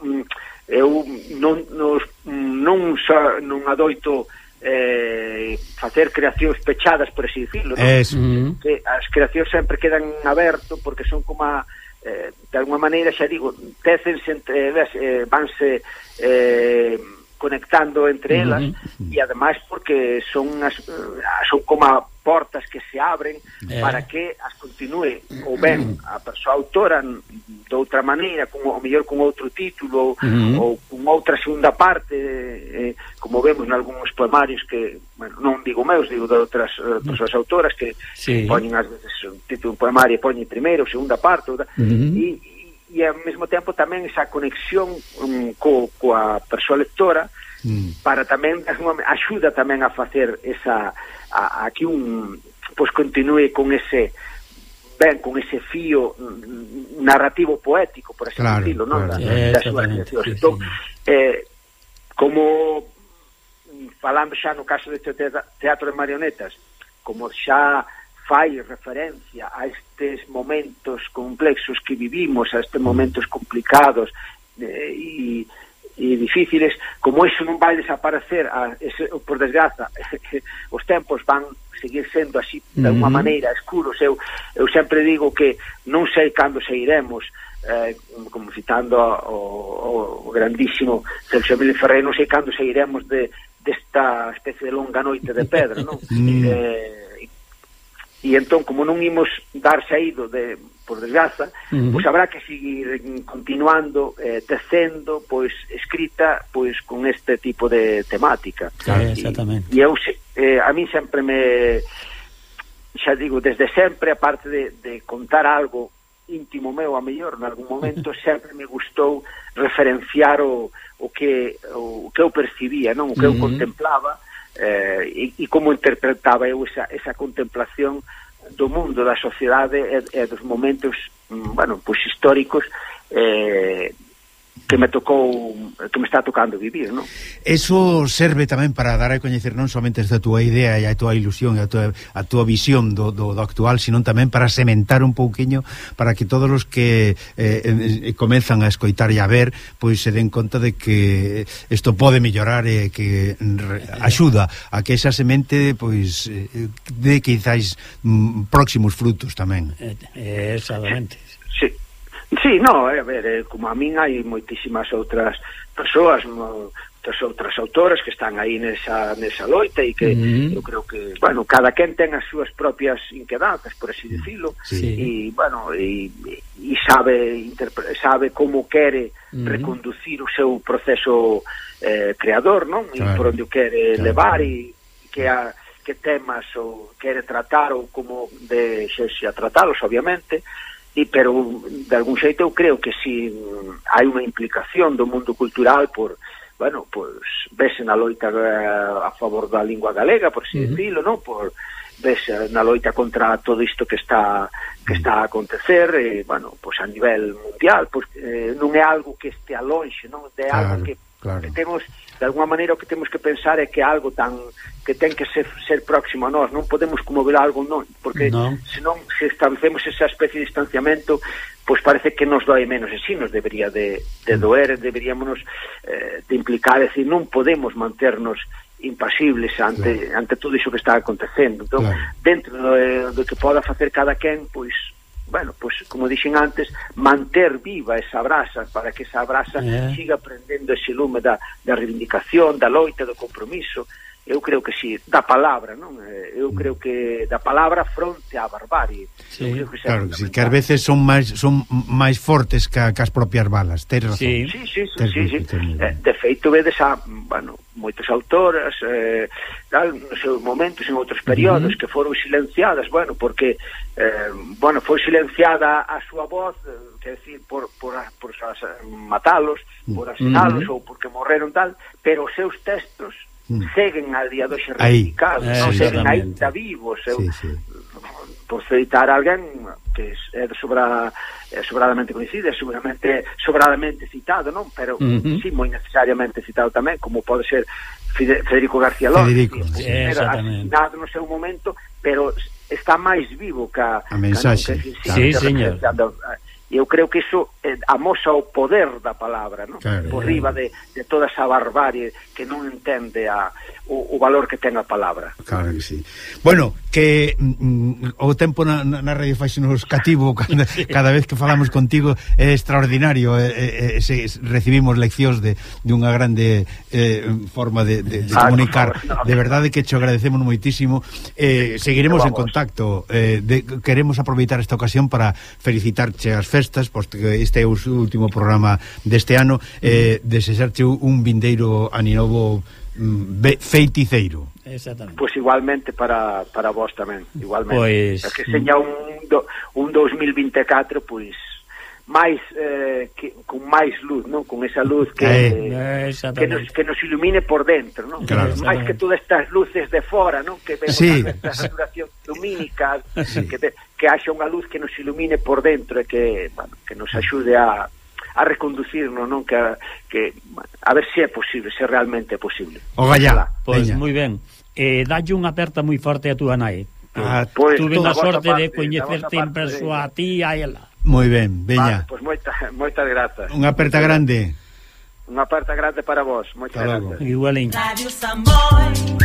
mm, eu non nos non, xa, non adoito eh, facer creacións pechadas, por así dicirlo, non? Es, mm. que as creacións sempre quedan aberto porque son como a, eh, de alguma maneira, xa digo, tecense entre elas, eh, eh, vanse eh, conectando entre elas mm e ademais porque son as, eh, son como portas que se abren eh. para que as continue ou ben a persoa autora de outra maneira, con, o mellor con outro título uh -huh. ou con outra segunda parte eh, como vemos nalgúns poemarios que, bueno, non digo meus digo de outras eh, uh, persoas mm. autoras que sí. poñen ás veces un título de poemario poñen primeiro, segunda parte ou da, e, e ao mesmo tempo tamén esa conexión um, co, coa persoa lectora mm. para tamén axuda tamén a facer esa a, a que un pois continue con ese ben con ese fío narrativo poético, por así claro, decirlo, non? Claro. Da, da súa sí, entón, sí. eh, como falando xa no caso deste teatro de marionetas, como xa fai referencia a estes momentos complexos que vivimos, a estes momentos complicados eh, e e difíciles, como iso non vai desaparecer, a, ese, por desgraza, os tempos van seguir sendo así de unha maneira escuros. Eu, eu sempre digo que non sei cando seguiremos eh, como citando o, o grandísimo Celso Emilio Ferrer, non sei cando seguiremos de, desta especie de longa noite de pedra, non? Mm. eh, e entón, como non imos dar saído de por desgraza, uh -huh. pois habrá que seguir continuando eh, tecendo pois escrita pois con este tipo de temática. Claro, exactamente. E, e eu eh, a mí sempre me xa digo, desde sempre a parte de, de contar algo íntimo meu a mellor en algún momento sempre me gustou referenciar o, o que o, que eu percibía, non, o que eu uh -huh. contemplaba eh, e, e como interpretaba eu esa, esa contemplación do mundo, da sociedade e, e dos momentos, mm, bueno, pois históricos eh, que me tocou que me está tocando vivir, non? Eso serve tamén para dar a coñecer non somente esta túa idea e a túa ilusión e a túa, a túa visión do, do, do actual, sino tamén para sementar un pouquiño para que todos os que eh, eh comenzan a escoitar e a ver, pois se den conta de que isto pode mellorar e que re, axuda a que esa semente pois eh, de quizáis mm, próximos frutos tamén. Eh, eh exactamente. Sí. sí. Sí, no, eh, a ver, eh, como a min hai moitísimas outras persoas, moitas outras autoras que están aí nesa, nesa loita e que mm -hmm. eu creo que, bueno, cada quen ten as súas propias inquedanzas, por así mm, dicilo, sí. e, bueno, e, e sabe, sabe como quere mm -hmm. reconducir o seu proceso eh, creador, non? Claro. E por onde o quere claro. levar e que a que temas ou quere tratar ou como de xe, xe a tratalos, obviamente, e pero de algún xeito eu creo que si hai unha implicación do mundo cultural por bueno, pois vese na loita eh, a favor da lingua galega, por si uh -huh. dicilo, non? Por vese na loita contra todo isto que está que está a acontecer, e, bueno, pois a nivel mundial, pois eh, non é algo que este a lonxe, non? É algo claro. que Claro. Temos, de alguma maneira, o que temos que pensar é que algo tan que ten que ser, ser próximo a nós, non podemos como ver algo non, porque non. se non se establecemos esa especie de distanciamento, pois parece que nos doe menos, e si nos debería de, de mm. doer, deberíamos eh, de implicar, é decir, non podemos manternos impasibles ante claro. ante todo iso que está acontecendo. Entón, claro. dentro do, eh, do que poda facer cada quen, pois bueno, pois, pues, como dixen antes, manter viva esa brasa para que esa brasa yeah. siga prendendo ese lume da, da reivindicación, da loita, do compromiso, eu creo que sí, da palabra, non? Eh, eu mm. creo que da palabra fronte á barbarie. Sí, eu creo que claro, sí, que ás veces son máis son máis fortes que, que as propias balas, ter razón. Sí, sí, sí, sí, sí, sí. Eh, de feito vedes a, bueno, moitas autoras eh, tal, nos seus momentos en outros períodos uh -huh. que foron silenciadas, bueno, porque eh, bueno, foi silenciada a súa voz, eh, quer decir, por, por, por, por matalos, por mm. asinalos uh -huh. ou porque morreron tal, pero os seus textos mm. seguen al día doxe reivindicados, eh, non seguen aínda vivos, eu, sí, sí. por citar alguén que é sobra, sobradamente coñecido, seguramente sobradamente citado, non? Pero mm -hmm. sí, moi necesariamente citado tamén, como pode ser Federico García Lorca. Federico, sí, eh, asesinado no seu momento, pero está máis vivo que a, a mensaxe. Que, sí, sí, señor. Eh, E eu creo que iso eh, amosa o poder da palabra, non? Claro, Por riba eh. de, de toda esa barbarie que non entende a, o, o valor que ten a palabra. Claro que sí. Bueno, que mm, mm o tempo na, na radio faixe nos cativo cada, cada vez que falamos contigo é extraordinario, é, é, se, recibimos leccións de de unha grande eh, forma de, de, de ah, comunicar. No, no, no. De verdade que che agradecemos moitísimo. Eh, seguiremos en contacto. Eh, de, queremos aproveitar esta ocasión para felicitarche as festas, porque este é o último programa deste ano, eh, desexarche un vindeiro aninovo be, feiticeiro. Exactamente. Pois pues igualmente para, para vos tamén, igualmente. Pois... Pues... Que seña un, do, un 2024, pois pues, máis eh, que, con máis luz, non? Con esa luz que eh, que nos que nos ilumine por dentro, non? Claro. Pois máis que todas estas luces de fora, non? Que vemos sí. esta saturación lumínica, sí. que, que haxa unha luz que nos ilumine por dentro e que, bueno, que nos axude a a reconducirnos, non que, a, que a ver se é posible, se realmente é posible. O gallá. Pois pues, moi ben. Eh, dalle unha aperta moi forte a túa nai. Eh. Ah, eh, pois, tuve a sorte parte, de coñecerte en persoa a ti e a ela. Moi ben, veña. Vale, pois pues moita, moitas grazas. Unha aperta grande. Unha aperta grande para vos. Moitas grazas. Igualín. Radio Samboy.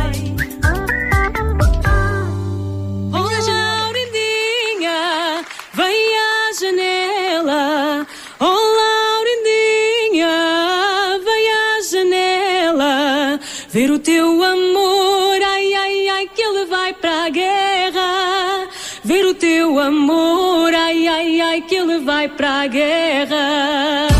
janela. Oh, Laurindinha, vem à janela. Ver o teu amor, ai, ai, ai, que ele vai para a guerra. Ver o teu amor, ai, ai, ai, que ele vai para a guerra.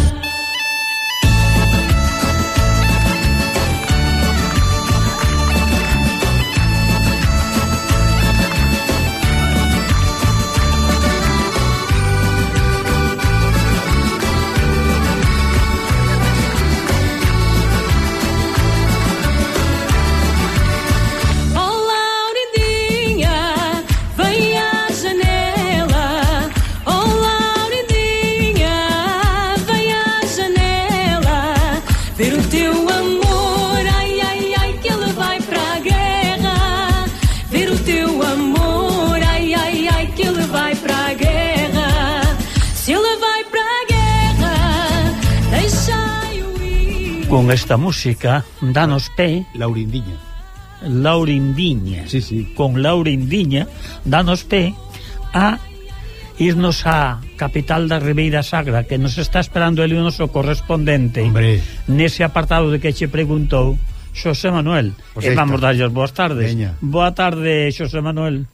con esta música danos pé. Laurindiña Laurindiña sí, sí. con Laurindiña danos pé a irnos á capital da Ribeira Sagra que nos está esperando el noso correspondente. Hombre. nese apartado de que che preguntou Xosé Manuel. Pues e vamos darlle boas tardes. Veña. boa tarde Xosé Manuel.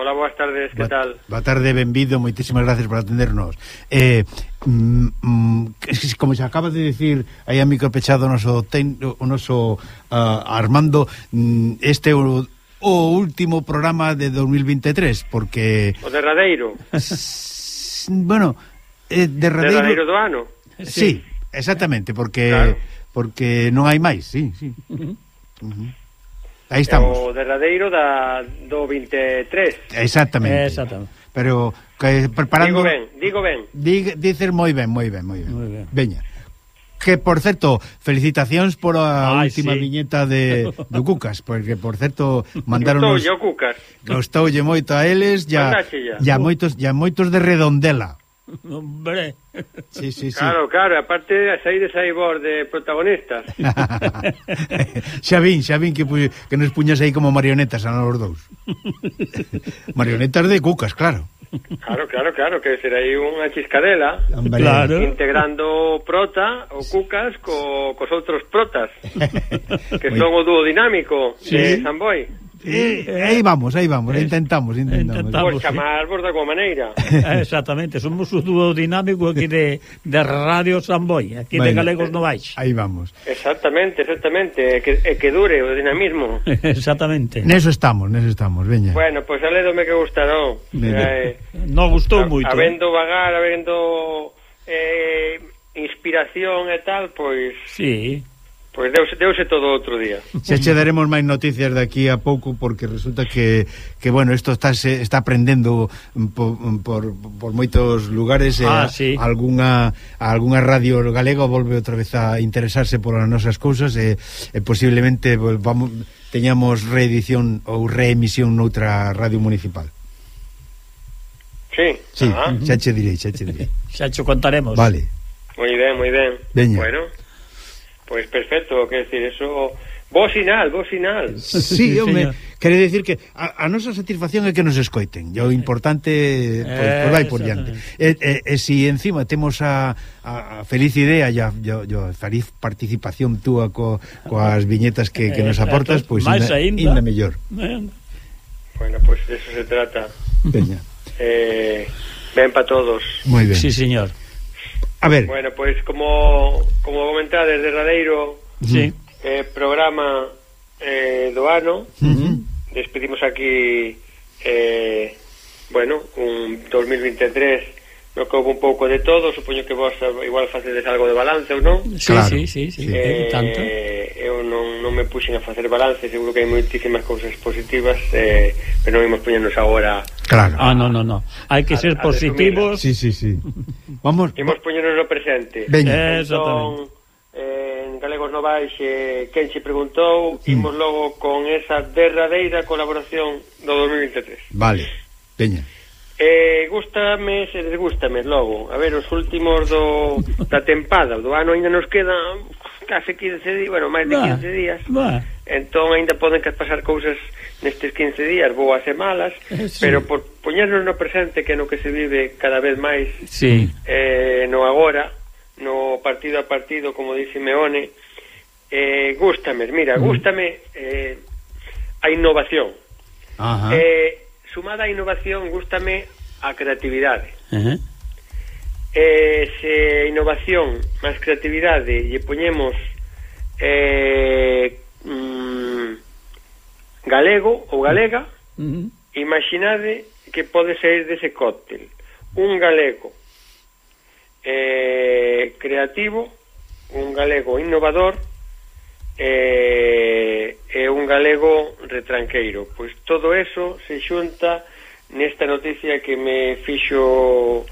Hola, boas tardes, que boa, tal? Boa tarde, benvido, moitísimas gracias por atendernos. Eh, mm, mm, como se acaba de decir, aí a micropechado o noso, ten, o noso uh, Armando, mm, este o, o último programa de 2023, porque... O derradeiro. bueno, eh, derradeiro... Derradeiro do ano. Sí, sí exactamente, porque... Claro. Porque non hai máis, sí, sí. Uh -huh. Uh -huh. Aí estamos. O derradeiro da, do 23. Exactamente. Exactamente. Pero que preparando... Digo ben, digo ben. Dig, dices moi ben, moi ben, moi ben. Ben. Veña. Que, por certo, felicitacións por a Ay, última sí. viñeta de, de Cucas, porque, por certo, mandaron... Gostou, yo Cucas. Gostoulle moito a eles, ya, ya moitos, ya moitos de Redondela. Hombre. Sí, sí, sí. Claro, claro, aparte de sair esa voz de protagonistas. xa vin, xa vin que, pu... que nos puñas aí como marionetas a nos dous. marionetas de cucas, claro. Claro, claro, claro, que será aí unha chiscadela claro. integrando prota ou cucas co, cos outros protas que son o dúo dinámico sí. de Samboy. Eh, eh. eh, aí vamos, aí vamos, intentamos, intentamos. intentamos pues chamarvos sí. da maneira. Eh, exactamente, somos o dúo dinámico aquí de, de Radio Samboy, aquí bueno, de Galegos no vais. Aí vamos. Exactamente, exactamente, que, que dure o dinamismo. exactamente. Neso estamos, neso estamos, veña. Bueno, pois pues, alédome que gustaron. Eh, non gustou moito. Habendo vagar, habendo eh, inspiración e tal, pois... Sí. Pois deuse, deuse todo outro día. Xa che daremos máis noticias de aquí a pouco porque resulta que, que bueno, isto está se está aprendendo mm, por, mm, por, por moitos lugares ah, e a, sí. algunha algunha radio galega volve outra vez a interesarse por as nosas cousas e, e posiblemente vamos teñamos reedición ou reemisión noutra radio municipal. Sí. Sí, ah. xa che direi, xa che direi. xa che contaremos. Vale. Moi ben, moi ben. Veña. Bueno. Pois perfecto, quer decir, eso Bo sinal, bo sinal. Sí, home, quere decir que a, a nosa satisfacción é que nos escoiten. E o importante, pois, pois vai por diante. E, e, e si encima temos a, a feliz idea e a, yo, a feliz participación túa co, coas viñetas que, que nos aportas, pois pues, ainda, mellor. Bueno, pois pues, de eso se trata. Veña. Eh, ben para todos. Moi ben. Sí, señor. A ver. Bueno, pois pues, como como comentades derradeiro sí. eh, programa eh, do ano, uh -huh. despedimos aquí eh, bueno, un 2023 no que houve un pouco de todo, supoño que vos igual facedes algo de balance ou non? Sí, claro. sí, sí, sí, sí. Eh, tanto. Eu non, non me puxen a facer balance, seguro que hai moitísimas cousas positivas, eh, pero non imos poñernos agora... Claro. Ah, no, no, no. Hai que a, ser positivos. Sí, sí, sí. Vamos... Imos poñernos no presente. Veña. Eh, entón, eh, en Galegos Novais, eh, quen se preguntou, mm. imos logo con esa derradeira colaboración do 2023. Vale, veña. Eh, gústame se desgústame logo. A ver, os últimos do da tempada, do ano aínda nos queda case 15 días, bueno, máis de 15 días. Bah. Entón aínda poden que pasar cousas nestes 15 días, boas e malas, eh, sí. pero por poñernos no presente que é no que se vive cada vez máis. Sí. Eh, no agora, no partido a partido, como dice Simeone, eh, gústame, mira, mm. gústame eh, a innovación. Ajá. Eh, sumada a innovación, gustame a creatividade. Uh -huh. Eh, se innovación máis creatividade lle poñemos eh, mm, galego ou galega, uh -huh. imaginade que pode sair dese cóctel un galego eh, creativo, un galego innovador, eh, e un galego retranqueiro. Pois todo eso se xunta nesta noticia que me fixo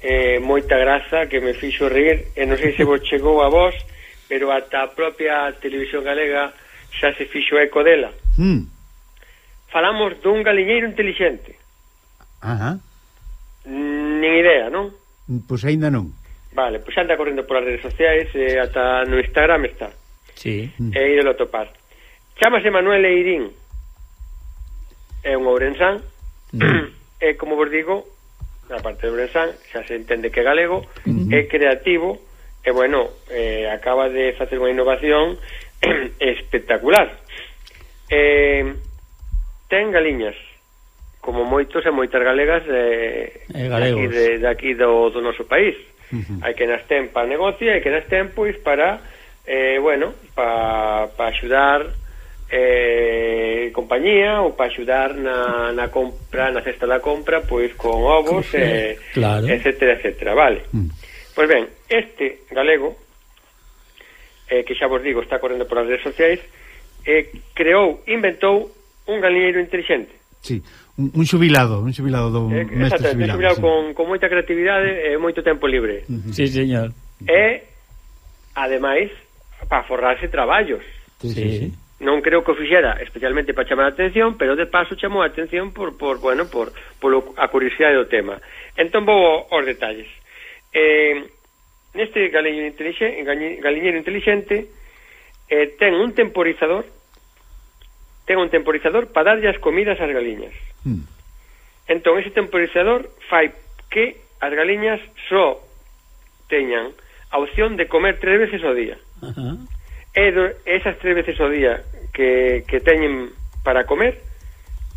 eh, moita graza, que me fixo rir, e non sei se vos chegou a vos, pero ata a propia televisión galega xa se fixo eco dela. Mm. Falamos dun galiñeiro inteligente. Ajá. Nin idea, non? Pois aínda non. Vale, pois anda correndo polas redes sociais e ata no Instagram está. Sí. Hmm. E ídolo topar. Chámase Manuel Eirín. É un ourensán. Mm. e, como vos digo, na parte de ourensán, xa se entende que é galego, mm -hmm. é creativo, e, bueno, eh, acaba de facer unha innovación espectacular. Eh, ten galiñas, como moitos e moitas galegas eh, e galegos. Daqui, de, aquí do, do noso país. Uh -huh. Hai que nas ten para negocio, hai que nas ten pois para eh, bueno, para pa axudar eh, compañía ou para axudar na, na compra na cesta da compra pois con ovos eh, claro. etcétera, etcétera vale mm. pois ben, este galego eh, que xa vos digo está correndo por as redes sociais eh, creou, inventou un galiñeiro inteligente sí. un, un xubilado un xubilado do eh, mestre xubilado, xubilado sí. con, con moita creatividade e eh, moito tempo libre uh -huh. sí, señor e ademais para forrarse traballos sí, sí. sí non creo que o fixera especialmente para chamar a atención, pero de paso chamou a atención por, por bueno, por, por a curiosidade do tema. Entón vou aos detalles. Eh, neste galiñeiro inteligente, galiñeiro inteligente eh, ten un temporizador ten un temporizador para darlle as comidas ás galiñas. Mm. Entón, ese temporizador fai que as galiñas só teñan a opción de comer tres veces ao día. Uh -huh e do, esas tres veces ao día que, que teñen para comer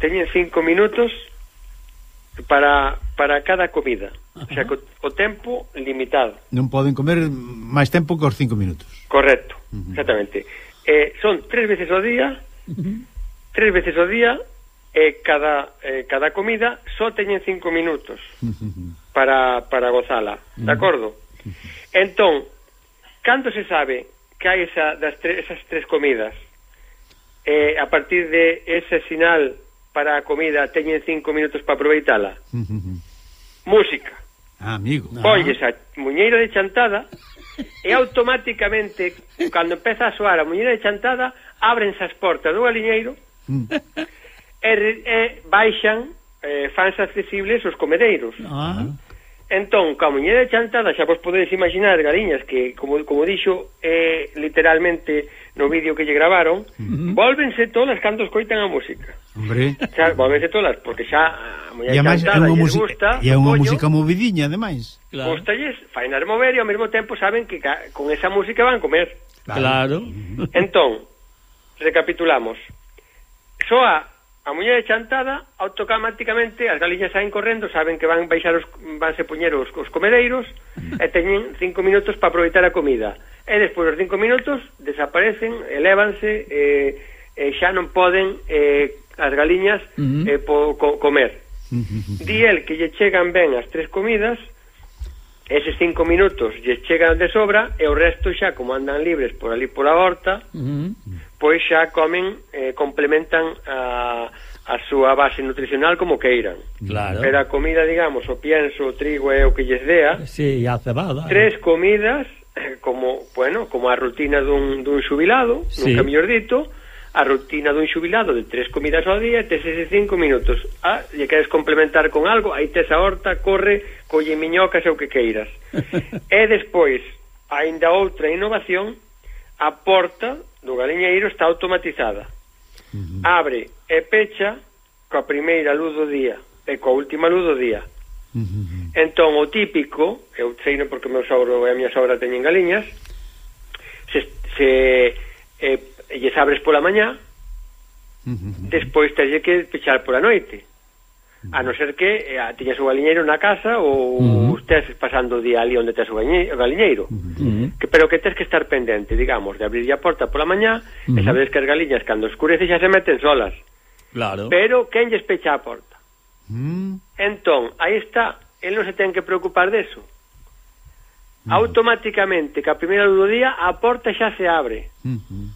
teñen cinco minutos para, para cada comida. O sea, co, o tempo limitado. Non poden comer máis tempo que os cinco minutos. Correcto, uh -huh. exactamente. Eh, son tres veces ao día tres veces ao día e cada, eh, cada comida só teñen cinco minutos para, para gozala, de acordo? Entón, cando se sabe que hai esa, das tre, esas tres comidas. Eh, a partir de ese sinal para a comida teñen cinco minutos para aproveitala. Música. Ah, amigo. Ah. Polles a muñeira de chantada e automáticamente, cando empeza a soar a muñeira de chantada, ábrense as portas do galiñeiro mm. e, e baixan, eh, fans accesibles os comedeiros. Ah. Entón, ca muñeira chantada xa vos podedes imaginar, gariñas, que, como, como dixo eh, literalmente no vídeo que lle gravaron, uh -huh. volvense todas cando escoitan a música. Hombre. Xa, volvense todas, porque xa a muñeira chantada lle gusta. E é unha música movidiña, ademais. Claro. Gostalles, fainar mover e ao mesmo tempo saben que ca, con esa música van comer. Claro. claro. Entón, recapitulamos. Soa a muller chantada, automáticamente as galiñas saen correndo, saben que van baixar os, vanse poñer os, os comedeiros e teñen cinco minutos para aproveitar a comida. E despois dos cinco minutos desaparecen, elévanse e, e xa non poden eh, as galiñas uh po, co, comer. Di el que lle chegan ben as tres comidas eses cinco minutos lle chegan de sobra e o resto xa como andan libres por ali pola horta uh -huh pois xa comen, eh, complementan a, a súa base nutricional como queiran. Claro. Pero a comida, digamos, o pienso, o trigo é o que lles dea. Sí, a cebada. Eh. Tres comidas, como, bueno, como a rutina dun, dun xubilado, sí. nunca mellor dito, a rutina dun xubilado de tres comidas ao día, tes ese cinco minutos. Ah, lle queres complementar con algo, aí tes a horta, corre, colle miñocas e o que queiras. e despois, aínda outra innovación, aporta do galiñeiro está automatizada. Uh -huh. Abre e pecha coa primeira luz do día e coa última luz do día. Uh -huh. Entón, o típico, eu treino porque o meu sogro e a miña sogra teñen galiñas, se, se eh, lles abres pola mañá, uh -huh. despois tens que pechar pola noite a non ser que eh, tiñas o galiñeiro na casa ou uh -huh. estés pasando o día ali onde tes o galiñeiro uh -huh. que, pero que tes que estar pendente, digamos de abrir a porta pola mañá uh -huh. e sabedes que as galiñas cando escurece xa se meten solas claro. pero quen lles pecha a porta uh -huh. entón, aí está el non se ten que preocupar deso uh -huh. automáticamente que a primeira luz do día a porta xa se abre uh -huh.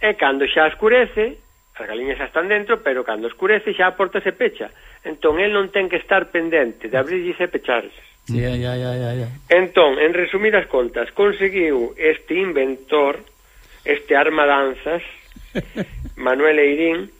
e cando xa escurece as galiñas xa están dentro, pero cando escurece xa a porta se pecha. Entón, el non ten que estar pendente de abrirse e pecharse. Sí, ya, ya, ya, ya. Entón, en resumidas contas, conseguiu este inventor, este armadanzas, Manuel Eirín,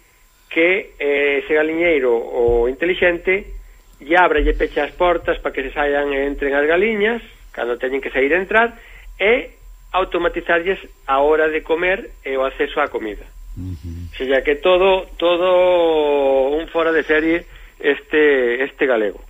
que eh, ese galiñeiro o inteligente lle abre e pecha as portas para que se saian e entren as galiñas cando teñen que sair e entrar e automatizarlles a hora de comer e o acceso á comida. Uh -huh sea que todo todo un fora de serie este este galego.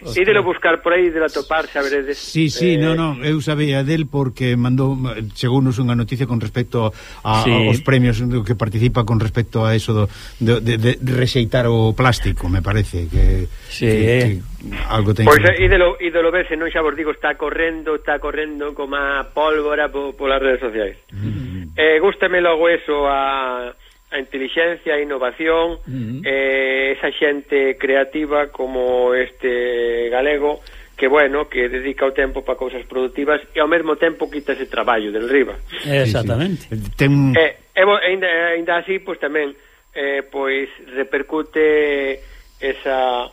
Hostia. Ídelo buscar por aí, de la topar, saberedes. Sí, sí, eh... no, no, eu sabía del porque mandou, chegounos unha noticia con respecto a, sí. aos premios que participa con respecto a eso do, de, de, de rexeitar o plástico, me parece que, sí. que, que algo ten Pois pues, ídelo, ídelo verse, non xa vos digo, está correndo, está correndo como a pólvora po, polas redes sociais. Mm. Eh, gústame logo eso a a inteligencia, a innovación, uh -huh. eh, esa xente creativa como este galego que, bueno, que dedica o tempo para cousas productivas e ao mesmo tempo quita ese traballo del riba. Exactamente. Sí, sí. Eh, ten... Eh, e, eh, ainda, ainda así, pois pues, tamén, eh, pois repercute esa...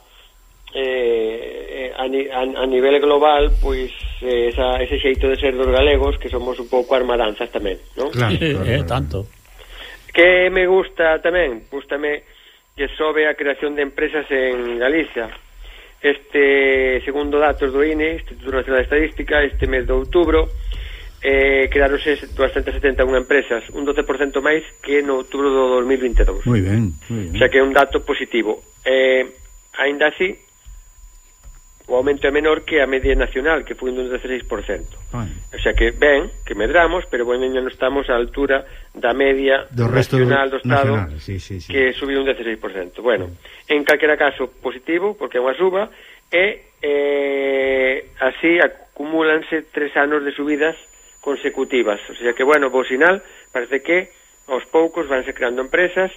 Eh, eh a, a, a nivel global pois esa, ese xeito de ser dos galegos que somos un pouco armadanzas tamén non? Claro, claro, claro. Eh, tanto Que me gusta tamén? gustame que sobe a creación de empresas en Galicia. Este, segundo datos do INE, Instituto Nacional de Estadística, este mes de outubro, eh, crearose 271 empresas, un 12% máis que no outubro do 2022. Moi ben, moi ben. O sea que é un dato positivo. Eh, ainda así, o aumento é menor que a media nacional, que foi un 16%. Bueno. O sea que ben, que medramos, pero bueno, non estamos á altura da media do resto nacional do, Estado, nacional, sí, sí, sí. que subiu un 16%. Bueno, en calquera caso, positivo, porque é unha suba, e eh, así acumúlanse tres anos de subidas consecutivas. O sea que, bueno, bo sinal, parece que aos poucos vanse creando empresas,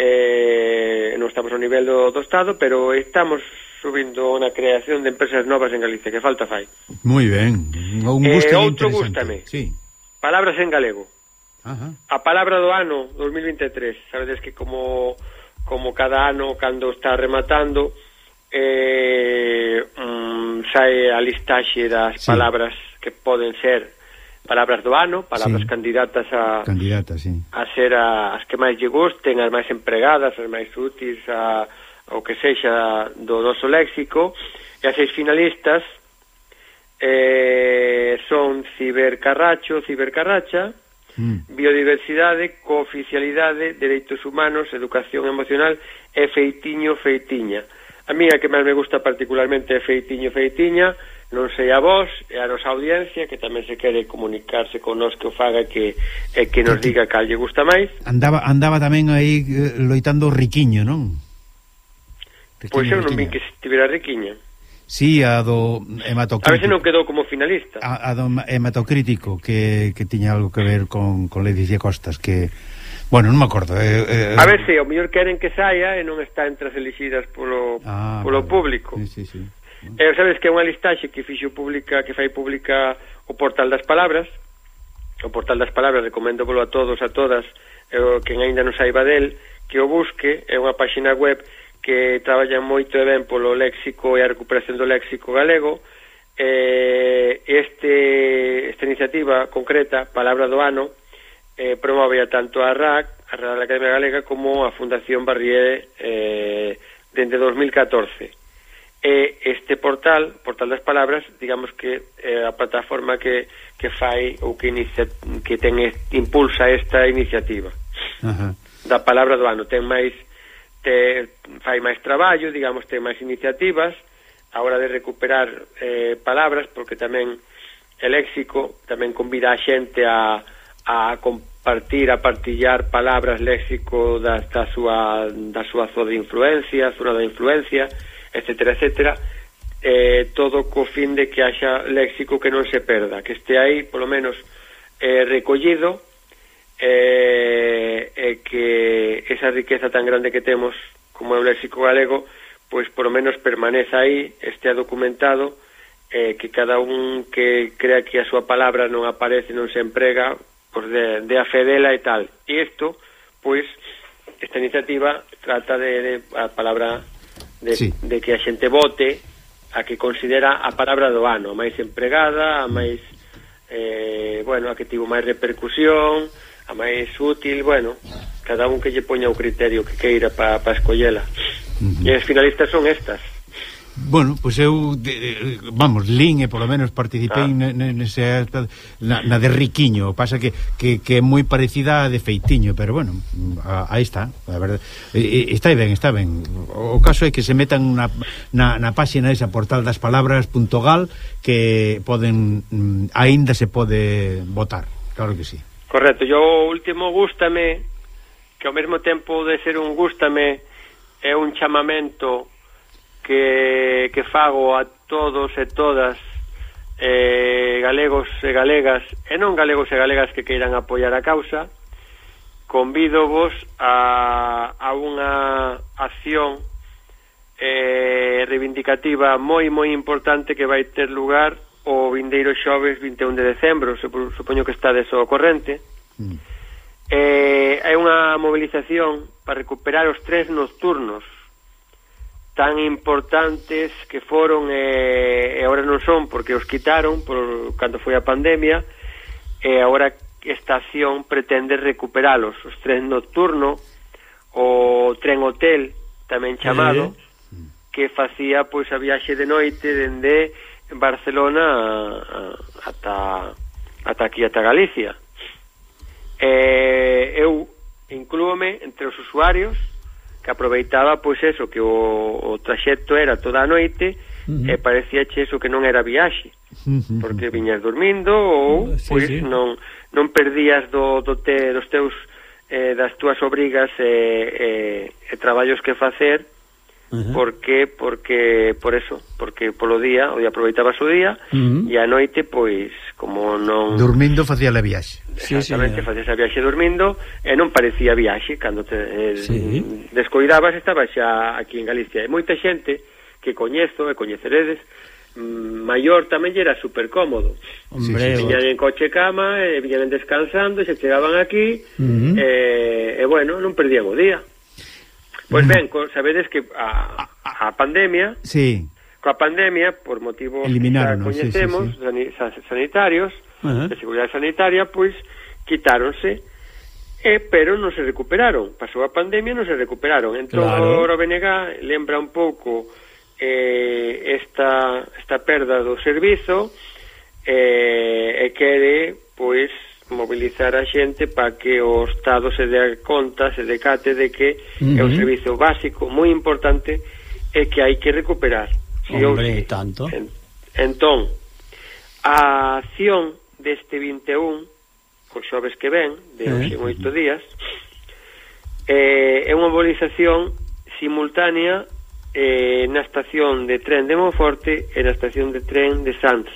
eh, non estamos ao nivel do, do Estado, pero estamos subindo na creación de empresas novas en Galicia, que falta fai. Moi ben. Un eh, gusto eh, outro gústame. Sí. Palabras en galego. Ajá. A palabra do ano 2023, sabedes que como como cada ano cando está rematando eh, mm, sae a listaxe das sí. palabras que poden ser palabras do ano, palabras sí. candidatas a candidatas, sí. a ser a, as que máis lle gusten, as máis empregadas, as máis útiles a o que sexa do noso léxico, e as seis finalistas eh, son Cibercarracho, Cibercarracha, mm. Biodiversidade, Cooficialidade, Dereitos Humanos, Educación Emocional e Feitiño, Feitiña. A mí a que máis me gusta particularmente é Feitiño, Feitiña, non sei a vos e a nosa audiencia que tamén se quere comunicarse con nos que o faga que e que nos diga cal lle gusta máis. Andaba andaba tamén aí eh, loitando riquiño, non? Riquiña, pois eu non vi que estivera Riquiña. Sí, a do hematocrítico. A veces non quedou como finalista. A, a do hematocrítico, que, que tiña algo que ver con, con Leticia Costas, que... Bueno, non me acordo. Eh, eh, a ver se, o mellor queren que saia e non está entre as elixidas polo, ah, polo vale. público. Sí, sí, sí. E eh, sabes que é unha listaxe que fixo pública, que fai pública o Portal das Palabras. O Portal das Palabras, recomendo polo a todos, a todas, eh, quen aínda non saiba del, que o busque, é unha páxina web que traballan moito e ben polo léxico e a recuperación do léxico galego eh, este, esta iniciativa concreta, Palabra do Ano eh, promove tanto a RAC a Real Academia Galega como a Fundación Barrié eh, dende 2014 e este portal, Portal das Palabras, digamos que é eh, a plataforma que, que fai ou que inicia, que ten impulsa esta iniciativa. Ajá. Da palabra do ano ten máis te, fai máis traballo, digamos, ten máis iniciativas a hora de recuperar eh, palabras, porque tamén el léxico tamén convida a xente a, a compartir, a partillar palabras léxico da, da, súa, da súa zona de influencia, zona da influencia, etcétera, etcétera, eh, todo co fin de que haxa léxico que non se perda, que este aí, polo menos, eh, recollido eh, e que esa riqueza tan grande que temos como é o léxico galego pois por lo menos permaneza aí estea documentado eh, que cada un que crea que a súa palabra non aparece, non se emprega pois de, de a fedela e tal e isto, pois esta iniciativa trata de, de a palabra de, sí. de que a xente vote a que considera a palabra do ano a máis empregada, a máis eh, bueno, a que tivo máis repercusión a máis útil, bueno, cada un que lle poña o criterio que queira para pa escollela. Uh -huh. E as finalistas son estas. Bueno, pois pues eu de, vamos, lin e polo menos participei ah. nese na, na de Riquiño, pasa que, que, que é moi parecida a de Feitiño, pero bueno, a, aí está, a verdade. E, está ben, está ben. O caso é que se metan na, na, na páxina esa portal das palabras.gal que poden mm, aínda se pode votar. Claro que sí. Correcto, yo o último gústame que ao mesmo tempo de ser un gústame é un chamamento que, que fago a todos e todas eh, galegos e galegas e non galegos e galegas que queiran apoiar a causa convido vos a, a unha acción eh, reivindicativa moi moi importante que vai ter lugar o vindeiro xoves 21 de decembro, supoño que estades ao corrente. Mm. Eh, é unha movilización para recuperar os tres nocturnos tan importantes que foron e agora non son porque os quitaron por cando foi a pandemia e eh, agora esta acción pretende recuperalos os tren nocturno o tren hotel tamén chamado eh. que facía pois a viaxe de noite dende Barcelona eh, ata ata aquí ata Galicia. Eh, eu inclúome entre os usuarios que aproveitaba pois eso que o, o traxecto era toda a noite uh -huh. e parecía che eso que non era viaxe uh -huh. porque viñas dormindo ou sí, pois sí. non non perdías do, do te, dos teus eh, das túas obrigas e, eh, e, eh, e traballos que facer Uh. Por que? Porque por eso, porque polo día, o día aproveitaba o día uh -huh. e a noite pois como non dormindo facía a viaxe. Exactamente, sí, sí, facía a viaxe dormindo e non parecía viaxe cando te eh, sí. descoidabas estaba xa aquí en Galicia. E moita xente que coñezo e coñeceredes mm, maior tamén era super cómodo. Hombre, sí, viñan en coche cama, e viñan descansando, e se chegaban aquí, uh -huh. e, e bueno, non perdían o día. Pois ben, co, sabedes que a, a pandemia... Sí. Coa pandemia, por motivos que xa coñecemos, sí, sí, sí. sanitarios, uh -huh. de seguridade sanitaria, pois, quitáronse, e, pero non se recuperaron. Pasou a pandemia non se recuperaron. Entón, claro. o BNG lembra un pouco eh, esta, esta perda do servizo eh, e quere, pois, mobilizar a xente para que o Estado se dea conta, se decate de que uh -huh. é un servizo básico moi importante e que hai que recuperar. Si Hombre, sí. tanto. En, entón, a acción deste 21, o xoves que ven, de eh. hoxe en oito días, eh, é unha mobilización simultánea eh, na estación de tren de Monforte e na estación de tren de Sanz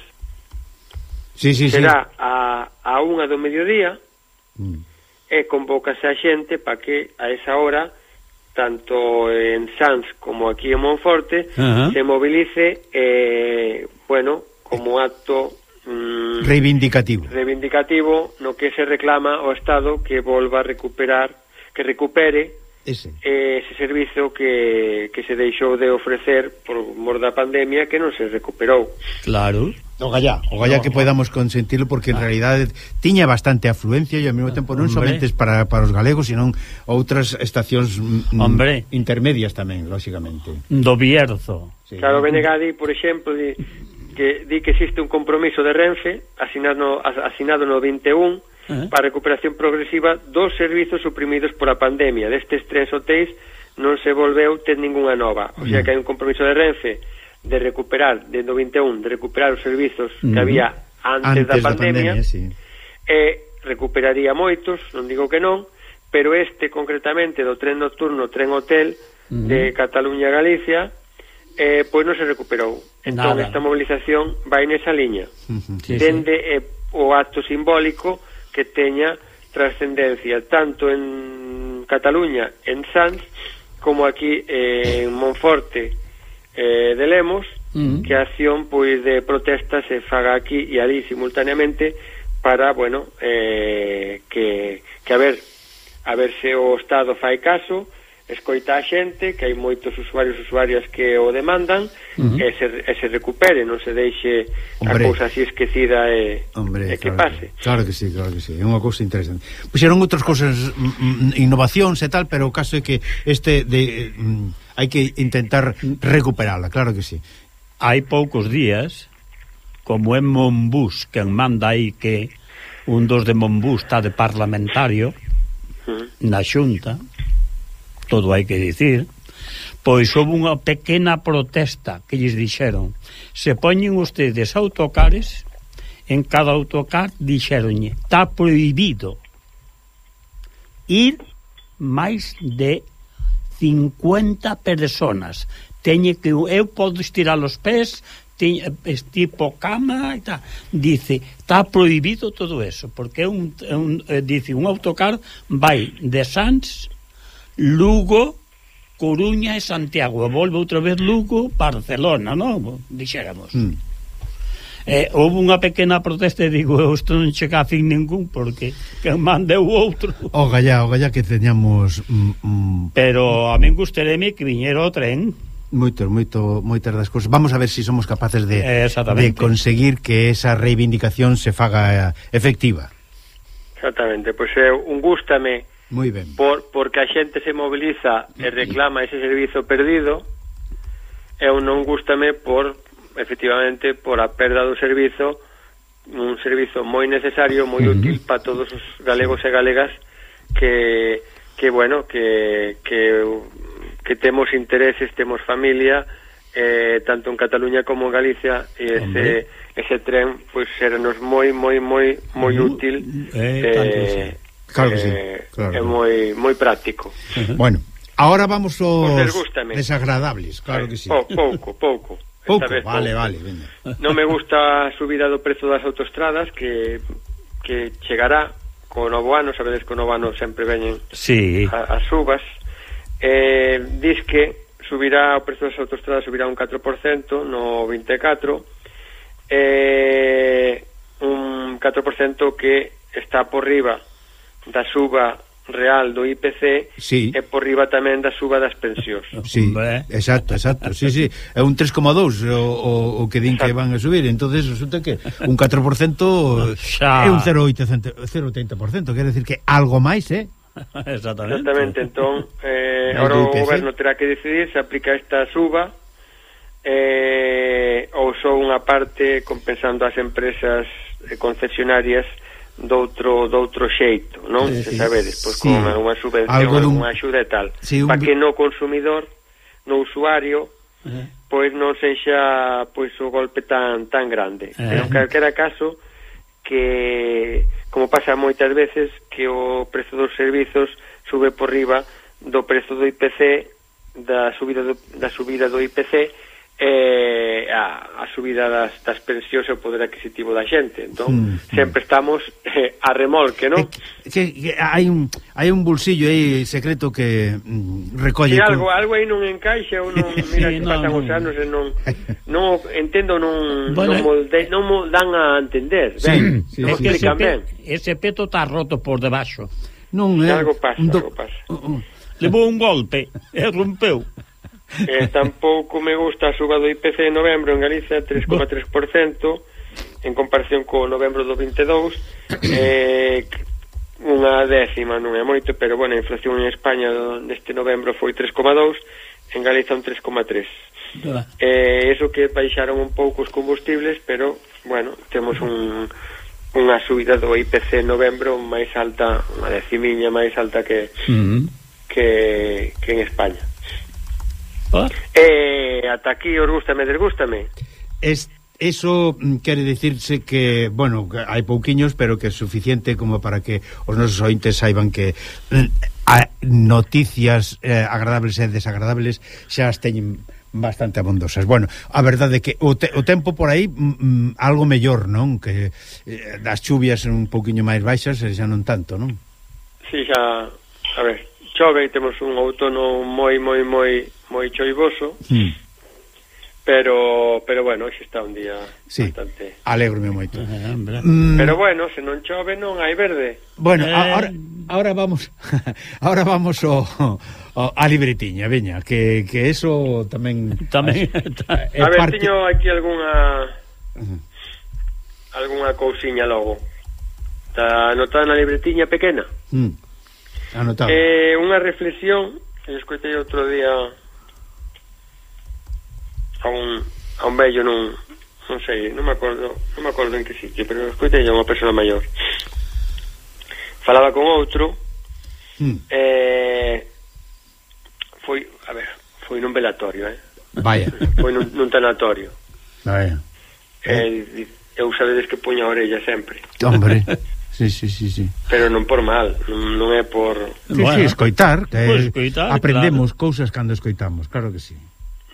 sí, sí, será sí. A, a unha do mediodía mm. e convocase a xente para que a esa hora tanto en Sanz como aquí en Monforte uh -huh. se movilice eh, bueno, como eh. acto mm, reivindicativo reivindicativo no que se reclama ao Estado que volva a recuperar que recupere ese, eh, ese servizo que, que se deixou de ofrecer por mor da pandemia que non se recuperou claro O Gallá. O Gallá no, que podamos consentirlo porque en ah. realidade tiña bastante afluencia e ao mesmo ah. tempo non Hombre. somente para, para os galegos, senón outras estacións mm, mm, Hombre. intermedias tamén, lóxicamente. Do Bierzo. Sí. Claro, Benegadi, por exemplo, di, que, di que existe un compromiso de Renfe asinado, asinado no 21 eh. para a recuperación progresiva dos servizos suprimidos por a pandemia. Destes tres hotéis non se volveu ter ningunha nova. O sea mm. que hai un compromiso de Renfe de recuperar, de 21, de recuperar os servizos mm. que había antes, antes da pandemia, da pandemia sí. e recuperaría moitos, non digo que non, pero este concretamente do tren nocturno, tren hotel uh -huh. de Cataluña a Galicia, eh, pois non se recuperou. Entón, Nada. esta movilización vai nesa liña. Uh -huh. sí, Dende sí. Eh, o acto simbólico que teña trascendencia tanto en Cataluña, en Sanz, como aquí eh, en Monforte, eh, de Lemos mm. que a acción pois de protesta se faga aquí e ali simultaneamente para, bueno, eh, que, que a ver a ver se o Estado fai caso escoita a xente, que hai moitos usuarios usuarias que o demandan uh -huh. e, se, e se recupere, non se deixe Hombre. a cousa así esquecida e, Hombre, e que claro pase. Que, claro que sí, claro que sí, é unha cousa interesante. Puxeron outras cousas, mm, mm, innovacións e tal, pero o caso é que este de... Mm, hai que intentar recuperala, claro que sí. Hai poucos días, como en Monbús, que manda aí que un dos de Monbús está de parlamentario na xunta, todo hai que dicir, pois houve unha pequena protesta que lles dixeron se poñen ustedes autocares en cada autocar dixeronlle está prohibido ir máis de 50 personas. Teñe que eu podo estirar os pés, teñe, tipo cama e tal. Dice, está prohibido todo eso, porque é un, un eh, dice un autocar vai de Sants, Lugo, Coruña e Santiago. Volve outra vez Lugo, Barcelona, non? Dixéramos. Mm eh, houve unha pequena protesta e digo, eu isto non chega a fin ningún porque que mande o outro o gallá, o gallá que teñamos mm, mm, pero a min gustereme que viñera o tren moitos, moito, moitas das cousas. Vamos a ver se si somos capaces de, eh, de conseguir que esa reivindicación se faga eh, efectiva. Exactamente, pois pues é un gústame Muy ben. Por, porque a xente se mobiliza e reclama ese servizo perdido e un non gústame por efectivamente por a perda do servizo un servizo moi necesario, moi útil para todos os galegos e galegas que, que bueno, que, que, que temos intereses, temos familia, eh, tanto en Cataluña como en Galicia e ese, ese tren pois pues, sernos moi moi moi moi útil eh, eh, claro que sí, claro. Eh, é moi moi práctico. Uh -huh. Bueno, agora vamos aos desagradables, claro que sí. Pouco, pouco. Pouco, vez, vale, pouco. vale. Venga. Non me gusta a subida do prezo das autostradas que, que chegará co novo ano, sabedes que o novo ano sempre veñen sí. a, as subas. Eh, diz que subirá o prezo das autostradas subirá un 4% no 24 eh, un 4% que está por riba da suba real do IPC sí. e por riba tamén da suba das pensións. Sí, exacto, exacto. Sí, sí, é un 3,2 o, o, o que din exacto. que van a subir. Entonces resulta que un 4% Xa. é un 0,80%, quer decir que algo máis, eh? Exactamente. Exactamente, entón, eh, agora o goberno terá que decidir se aplica esta suba eh, ou só unha parte compensando as empresas eh, concesionarias doutro doutro xeito, non? Eh, Se sabedes, pois sí, con unha subvención, dun... unha axuda e tal, sí, un... para que no consumidor, no usuario, eh. pois non sexa pois o golpe tan tan grande. Eh. Pero en calquera caso que como pasa moitas veces que o prezo dos servizos sube por riba do prezo do IPC da subida do, da subida do IPC eh, a, a subida das, das pensións e o poder adquisitivo da xente entón mm, mm. sempre estamos eh, a remolque non? Que, que hai un hai un bolsillo aí secreto que mm, recolle sí, con... algo, algo aí non encaixa ou non, mira sí, que no, pasan no. os anos e non, non entendo non, bueno, non, molde, eh, non moldan a entender ben, sí, sí, non sí, ese, pe, ese peto está roto por debaixo non é eh, algo pasa, do... algo pasa. Uh, uh. levou un golpe e rompeu eh, tampouco me gusta a suba do IPC en novembro en Galicia 3,3% en comparación co novembro do 22 eh, unha décima non é moito, pero bueno, a inflación en España deste novembro foi 3,2 en Galicia un 3,3 eh, eso que baixaron un pouco os combustibles, pero bueno, temos un unha subida do IPC en novembro máis alta, unha decimiña máis alta que, uh -huh. que, que en España. Ah. Eh, ata aquí os gústame, desgústame. es, Eso mm, quere dicirse que, bueno, que hai pouquiños, pero que é suficiente como para que os nosos ointes saiban que mm, a, noticias eh, agradables e desagradables xa as teñen bastante abondosas. Bueno, a verdade que o, te, o tempo por aí mm, mm algo mellor, non? Que eh, das chuvias un pouquiño máis baixas e xa non tanto, non? Si, sí, xa, a ver, chove e temos un outono moi, moi, moi moi choivoso, mm. Pero, pero bueno, hoxe está un día sí. bastante... Alégrome moito. Eh, mm. Pero bueno, se non chove non hai verde. Bueno, eh... ahora, ahora vamos ahora vamos o, o a libretiña, veña, que, que eso tamén tamén a, a ver, parte... tiño aquí algunha algunha cousiña logo. Está anotada na libretiña pequena. Mm. Anotado. Eh, unha reflexión que escoitei outro día a un, a un vello non, non sei, non me acordo, non me acordo en que sitio, pero escoitei a unha persona maior. Falaba con outro, mm. eh, foi, a ver, foi nun velatorio, eh? Vaya. Foi nun, nun tanatorio. Vaya. Eh, eu sabedes que poño a orella sempre. Hombre. Sí, sí, sí, sí. Pero non por mal, non é por... Sí, bueno. sí, escoitar, que pues escoitar, aprendemos claro. cousas cando escoitamos, claro que sí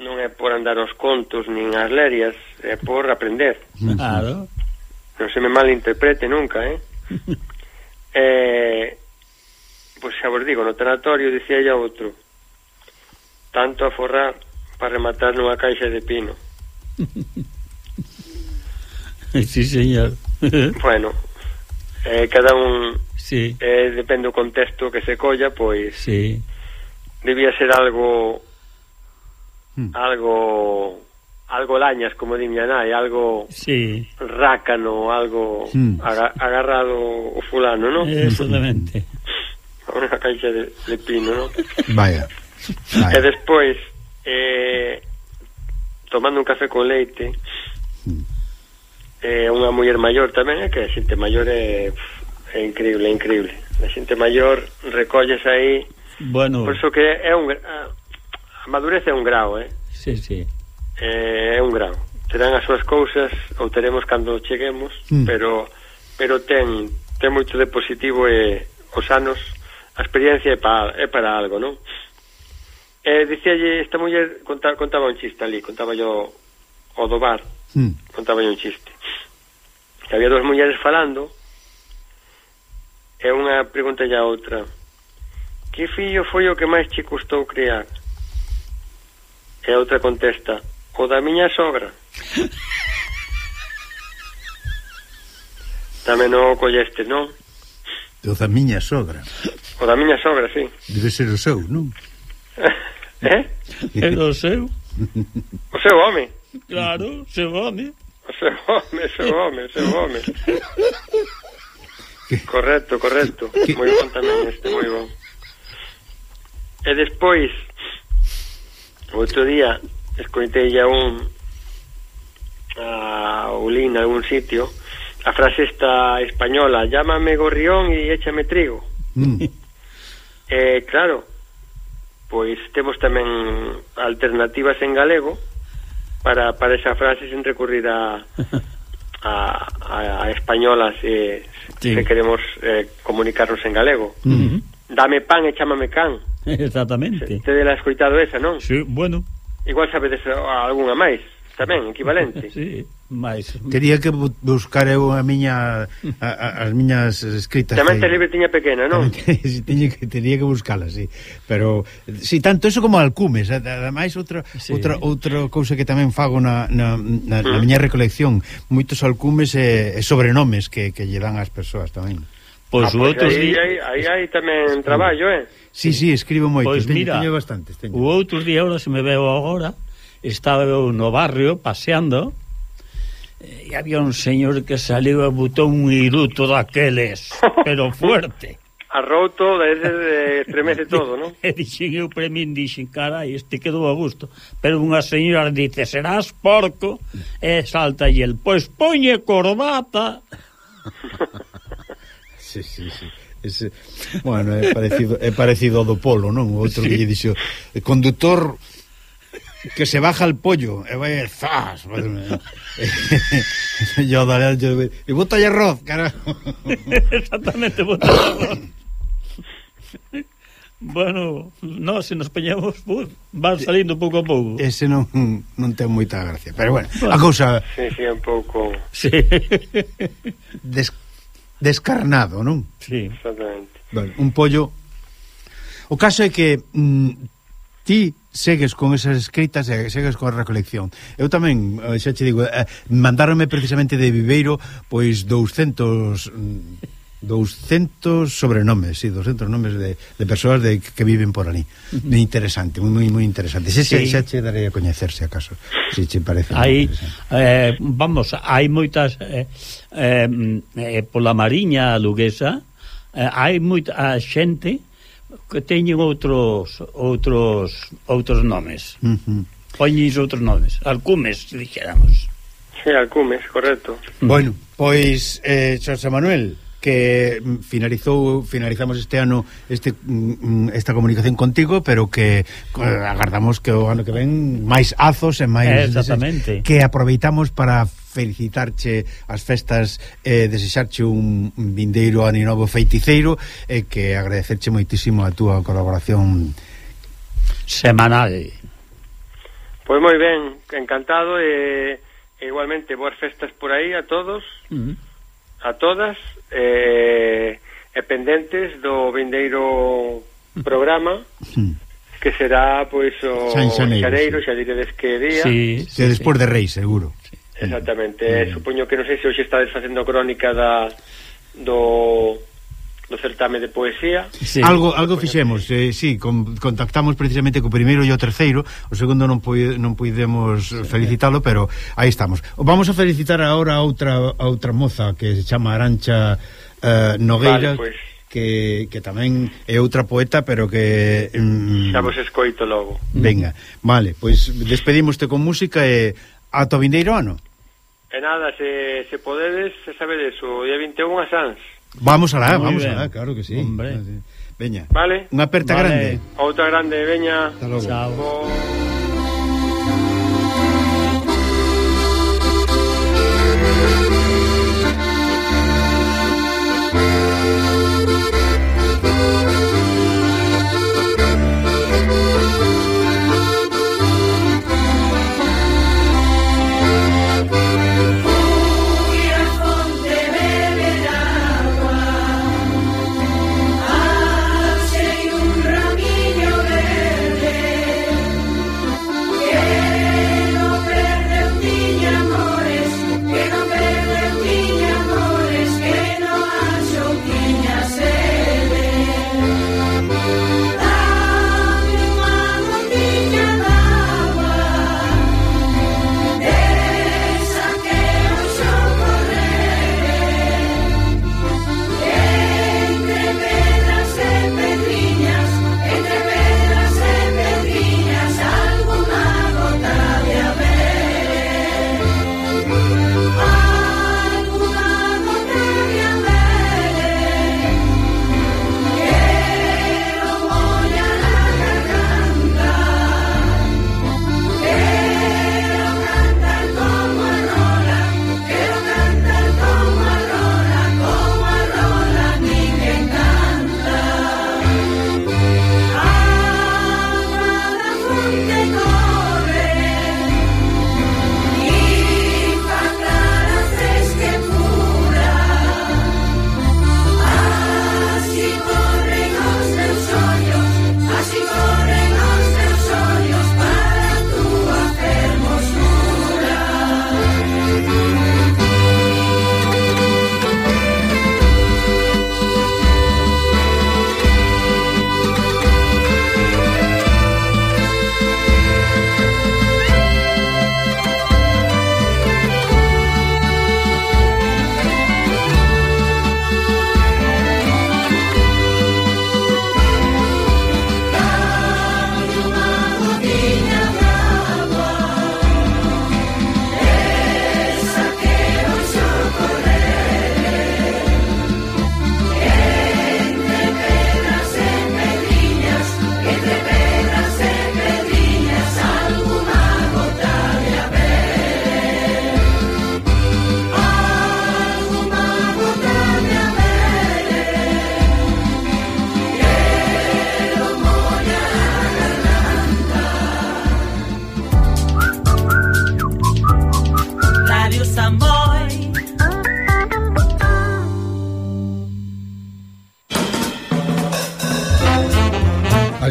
non é por andar os contos nin as lerias, é por aprender. Claro. Non se me malinterprete nunca, eh? eh pois xa vos digo, no tanatorio dicía ella outro tanto a forrar para rematar nunha caixa de pino. sí, señor. bueno, eh, cada un sí. eh, depende do contexto que se colla, pois sí. debía ser algo Hmm. algo algo lañas, como di miña nai, algo sí. rácano, algo hmm. aga, agarrado o fulano, ¿no? Hmm. Exactamente. Unha caixa de, de pino, ¿no? Vaya. Vaya. E despois, eh, tomando un café con leite, eh, unha muller maior tamén, eh, que a xente maior é, é increíble, é increíble. A xente maior recolles aí... Bueno... Por iso que é un, madurez é un grau, eh? Sí, sí. Eh, é un grau. Terán as súas cousas, ou teremos cando cheguemos, mm. pero pero ten ten moito de positivo e os anos, a experiencia é para, é para algo, non? Eh, dicíalle, esta muller contaba, contaba un chiste ali, contaba yo o do bar, mm. contaba un chiste. Que había dos mulleres falando, e unha pregunta a outra, que fillo foi o que máis che custou criar? E a outra contesta, o da miña sogra. Tamén non o colleste, non? O da miña sogra. O da miña sogra, sí. Debe ser o seu, non? eh? É o seu. O seu home. Claro, seu home. O seu home, seu home, seu home. Correcto, correcto. Que... Moi bon tamén este, moi bon. E despois, outro día escoitei a un a Ulín algún sitio a frase esta española llámame gorrión e échame trigo mm. eh, claro pois temos tamén alternativas en galego para, para esa frase sin recurrir a a, a, a españolas se, sí. se queremos eh, comunicarnos en galego mm -hmm. dame pan e chámame can Exactamente. Tede la escoitado esa, non? Sí, bueno. Igual sabedes algunha máis, tamén, equivalente. sí, máis. Tería que buscar eu a miña a, a, as miñas escritas. Tamén te libre tiña pequena, non? si tiña que tería que buscala, sí. Pero si sí, tanto eso como alcumes, ademais outra sí. outra outra cousa que tamén fago na, na, na, na mm. miña recolección, moitos alcumes e, e sobrenomes que que lle dan ás persoas tamén. Pois ah, o pois outro aí, día... aí, aí, aí tamén traballo, eh? Sí, sí, escribo moito, pois teño, mira, teño bastantes, teño. O outro día, ora se me veo agora, estaba eu no barrio paseando e había un señor que saliu e botou un iruto daqueles, pero fuerte. Arroto, desde estremece todo, non? E dixen eu para min, dixen, cara, este quedou a gusto. Pero unha señora dice, serás porco, e salta e el, pois poñe corbata... sí, sí, sí. Ese, bueno, é parecido, é parecido ao do polo, non? O outro sí. que lle dixo, eh, conductor que se baja al pollo e vai zas yo daré yo, e bota y arroz carajo exactamente bota arroz bueno no, se nos peñamos pues, van salindo pouco a pouco ese non, non ten moita gracia pero bueno, bueno. a cousa sí, sí, un pouco sí. Des descarnado, non? Sí, exactamente. Vale, un pollo O caso é que mm, ti segues con esas escritas e segues con a recolección. Eu tamén, eh, xa te digo, eh, mandaronme precisamente de Viveiro pois 200 200 sobrenomes, sí, 200 nomes de, de persoas de, que viven por ali. Uh -huh. Interesante, moi moi moi interesante. Se, sí. xa che darei a coñecerse acaso, se che parece. Aí eh, vamos, hai moitas eh, eh, pola mariña luguesa, eh, hai moita xente que teñen outros outros outros nomes. Uh -huh. Outros nomes, alcumes, dixéramos. Sí, alcumes, correcto. Bueno, pois eh, Xosé Manuel, que finalizou finalizamos este ano este mm, mm, esta comunicación contigo, pero que agardamos que o ano que ven máis azos e máis Exactamente. Que aproveitamos para felicitarche as festas e eh, desexarche un vindeiro ano novo feiticeiro e eh, que agradecerche moitísimo a túa colaboración semanal. Pois moi ben, encantado e, e igualmente boas festas por aí a todos. Uh -huh a todas eh, e pendentes do vindeiro programa que será pois o San Xaneiro, Xaneiro sí. xa diredes que día sí, sí, despois sí. de Reis, seguro Exactamente, mm. supoño que non sei se hoxe estades facendo crónica da do do certame de poesía. Sí. Algo algo fixemos, eh, sí, con, contactamos precisamente co primeiro e o terceiro, o segundo non puide, non puidemos sí, felicitalo, pero aí estamos. Vamos a felicitar agora a outra a outra moza que se chama Arancha eh, Nogueira. Vale, pues que, que tamén é outra poeta, pero que... Mm, Xa vos escoito logo. Venga, vale, pois despedimoste con música e ata o vindeiro ano. E nada, se, se podedes, se sabedes, o día 21 a Sans. Vamos alá, Muy vamos alá, claro que sí. Hombre. Veña. Vale. Unha aperta vale. grande. Outra grande, veña. Hasta logo. Chao. Bo...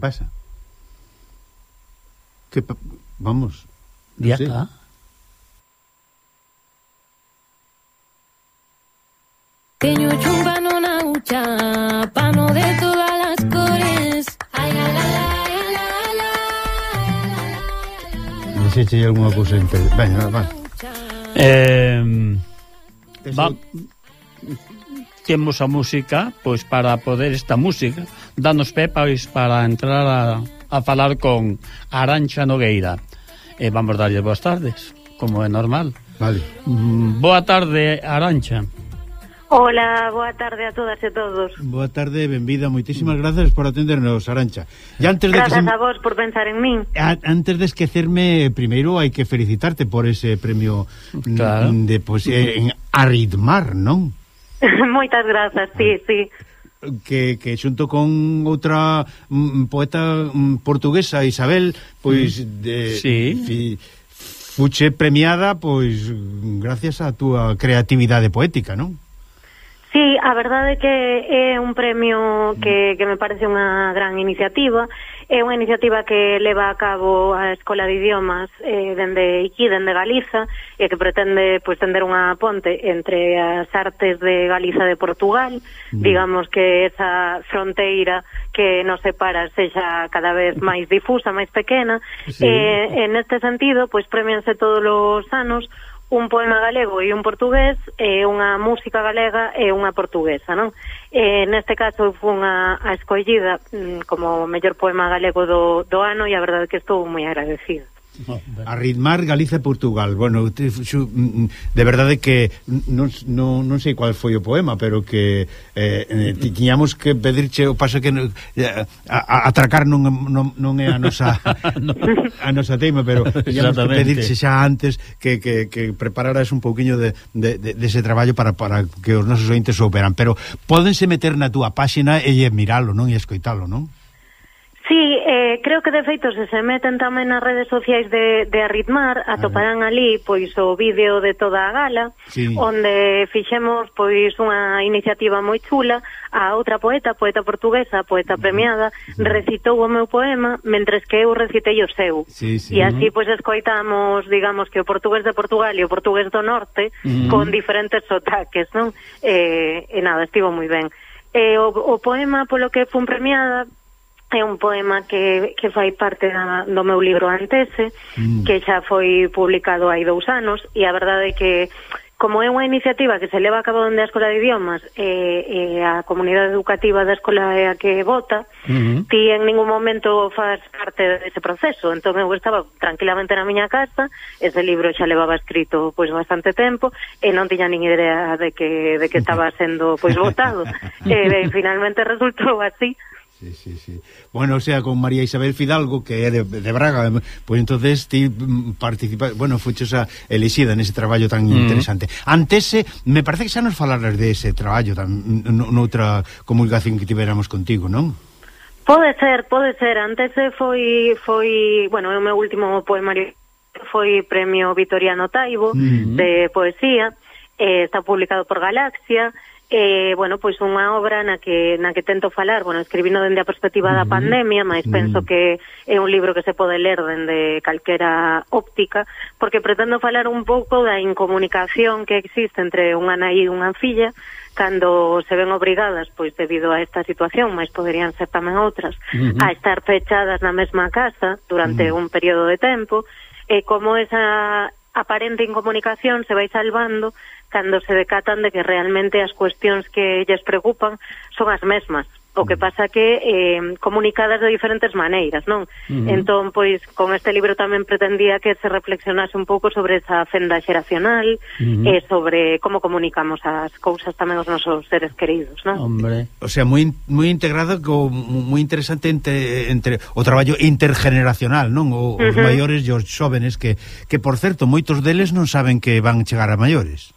Pasa? ¿Qué pa- Vamos. no Ya sé. está. Chumba no na ucha, pano de todas las cores. Ay, la, la, la, la, la, la. Deixeche algunha cousa inter... Venga, va. Eh, va, temos a música, pois para poder esta música, danos pé pois para entrar a, a falar con Arancha Nogueira. E vamos darlle boas tardes, como é normal. Vale. Mm, boa tarde, Arancha. Hola, boa tarde a todas e todos. Boa tarde, benvida, moitísimas grazas por atendernos, Arancha. E antes de grazas que se... a vos por pensar en min. A, antes de esquecerme, primeiro hai que felicitarte por ese premio mm, claro. de pues, en arritmar, non? Moitas grazas, sí, sí. Que, que xunto con outra mm, mm poeta mm, portuguesa, Isabel, pois... Mm. De, sí. Fi, fuche premiada, pois, gracias á túa creatividade poética, non? Sí, a verdade é que é un premio que, que me parece unha gran iniciativa É unha iniciativa que leva a cabo a Escola de Idiomas eh, dende Iquí, dende Galiza, e que pretende pues, tender unha ponte entre as artes de Galiza de Portugal. Mm. Digamos que esa fronteira que nos separa sexa cada vez máis difusa, máis pequena. Sí. Eh, en este sentido, pues premianse todos os anos un poema galego e un portugués e unha música galega e unha portuguesa, non? E neste caso fun a, a escollida mm, como mellor poema galego do, do ano e a verdade que estou moi agradecida. Arritmar Galiza e Portugal. Bueno, mm, mm, de verdade que non, non, non sei qual foi o poema, pero que eh, eh tiñamos que pedirche o paso que eh, a, a, atracar non, non, non é a nosa a nosa tema, pero tiñamos que pedirche xa antes que, que, que prepararas un pouquiño de, de, de, dese traballo para, para que os nosos ointes Operan pero pódense meter na túa páxina e miralo, non? E escoitalo, non? Sí, eh, creo que de feito se se meten tamén nas redes sociais de, de Arritmar atoparán ali pois o vídeo de toda a gala sí. onde fixemos pois unha iniciativa moi chula. A outra poeta, poeta portuguesa, poeta premiada recitou o meu poema mentres que eu recitei o seu. Sí, sí, e así pois escoitamos digamos que o portugués de Portugal e o portugués do norte mm. con diferentes sotaques non? Eh, e nada, estivo moi ben. Eh, o, o poema polo que fun premiada é un poema que, que fai parte da, do meu libro Antese, ¿eh? mm. que xa foi publicado hai dous anos, e a verdade é que como é unha iniciativa que se leva a cabo onde a Escola de Idiomas e, e a comunidade educativa da escola é a que vota, uh ti en ningún momento faz parte dese proceso. Entón eu estaba tranquilamente na miña casa, ese libro xa levaba escrito pois bastante tempo e non tiña nin idea de que de que estaba sendo pois votado. e, e finalmente resultou así. Sí, sí, sí. Bueno, o sea, con María Isabel Fidalgo, que é de, de Braga, pois pues entonces ti mm, participa, bueno, fuches a elixida nese traballo tan mm. interesante. Antes, eh, me parece que xa nos falaras de ese traballo tan, noutra comunicación que tiveramos contigo, non? Pode ser, pode ser. Antes eh, foi, foi bueno, é o meu último poemario foi premio Vitoriano Taibo mm -hmm. de poesía, eh, está publicado por Galaxia, Eh, bueno, pois unha obra na que, na que tento falar, bueno, escribino dende a perspectiva da pandemia, mas penso que é un libro que se pode ler dende calquera óptica, porque pretendo falar un pouco da incomunicación que existe entre unha nai e unha filla, cando se ven obrigadas, pois debido a esta situación, mas poderían ser tamén outras, uh a estar fechadas na mesma casa durante un período de tempo, e como esa aparente incomunicación se vai salvando cando se decatan de que realmente as cuestións que lles preocupan son as mesmas. O que pasa que eh, comunicadas de diferentes maneiras, non? Uh -huh. Entón, pois, con este libro tamén pretendía que se reflexionase un pouco sobre esa fenda xeracional uh -huh. e eh, sobre como comunicamos as cousas tamén aos nosos seres queridos, non? Hombre, o sea, moi, moi integrado, moi interesante entre, entre o traballo intergeneracional, non? O, uh -huh. Os maiores e os xóvenes que, que, por certo, moitos deles non saben que van chegar a maiores.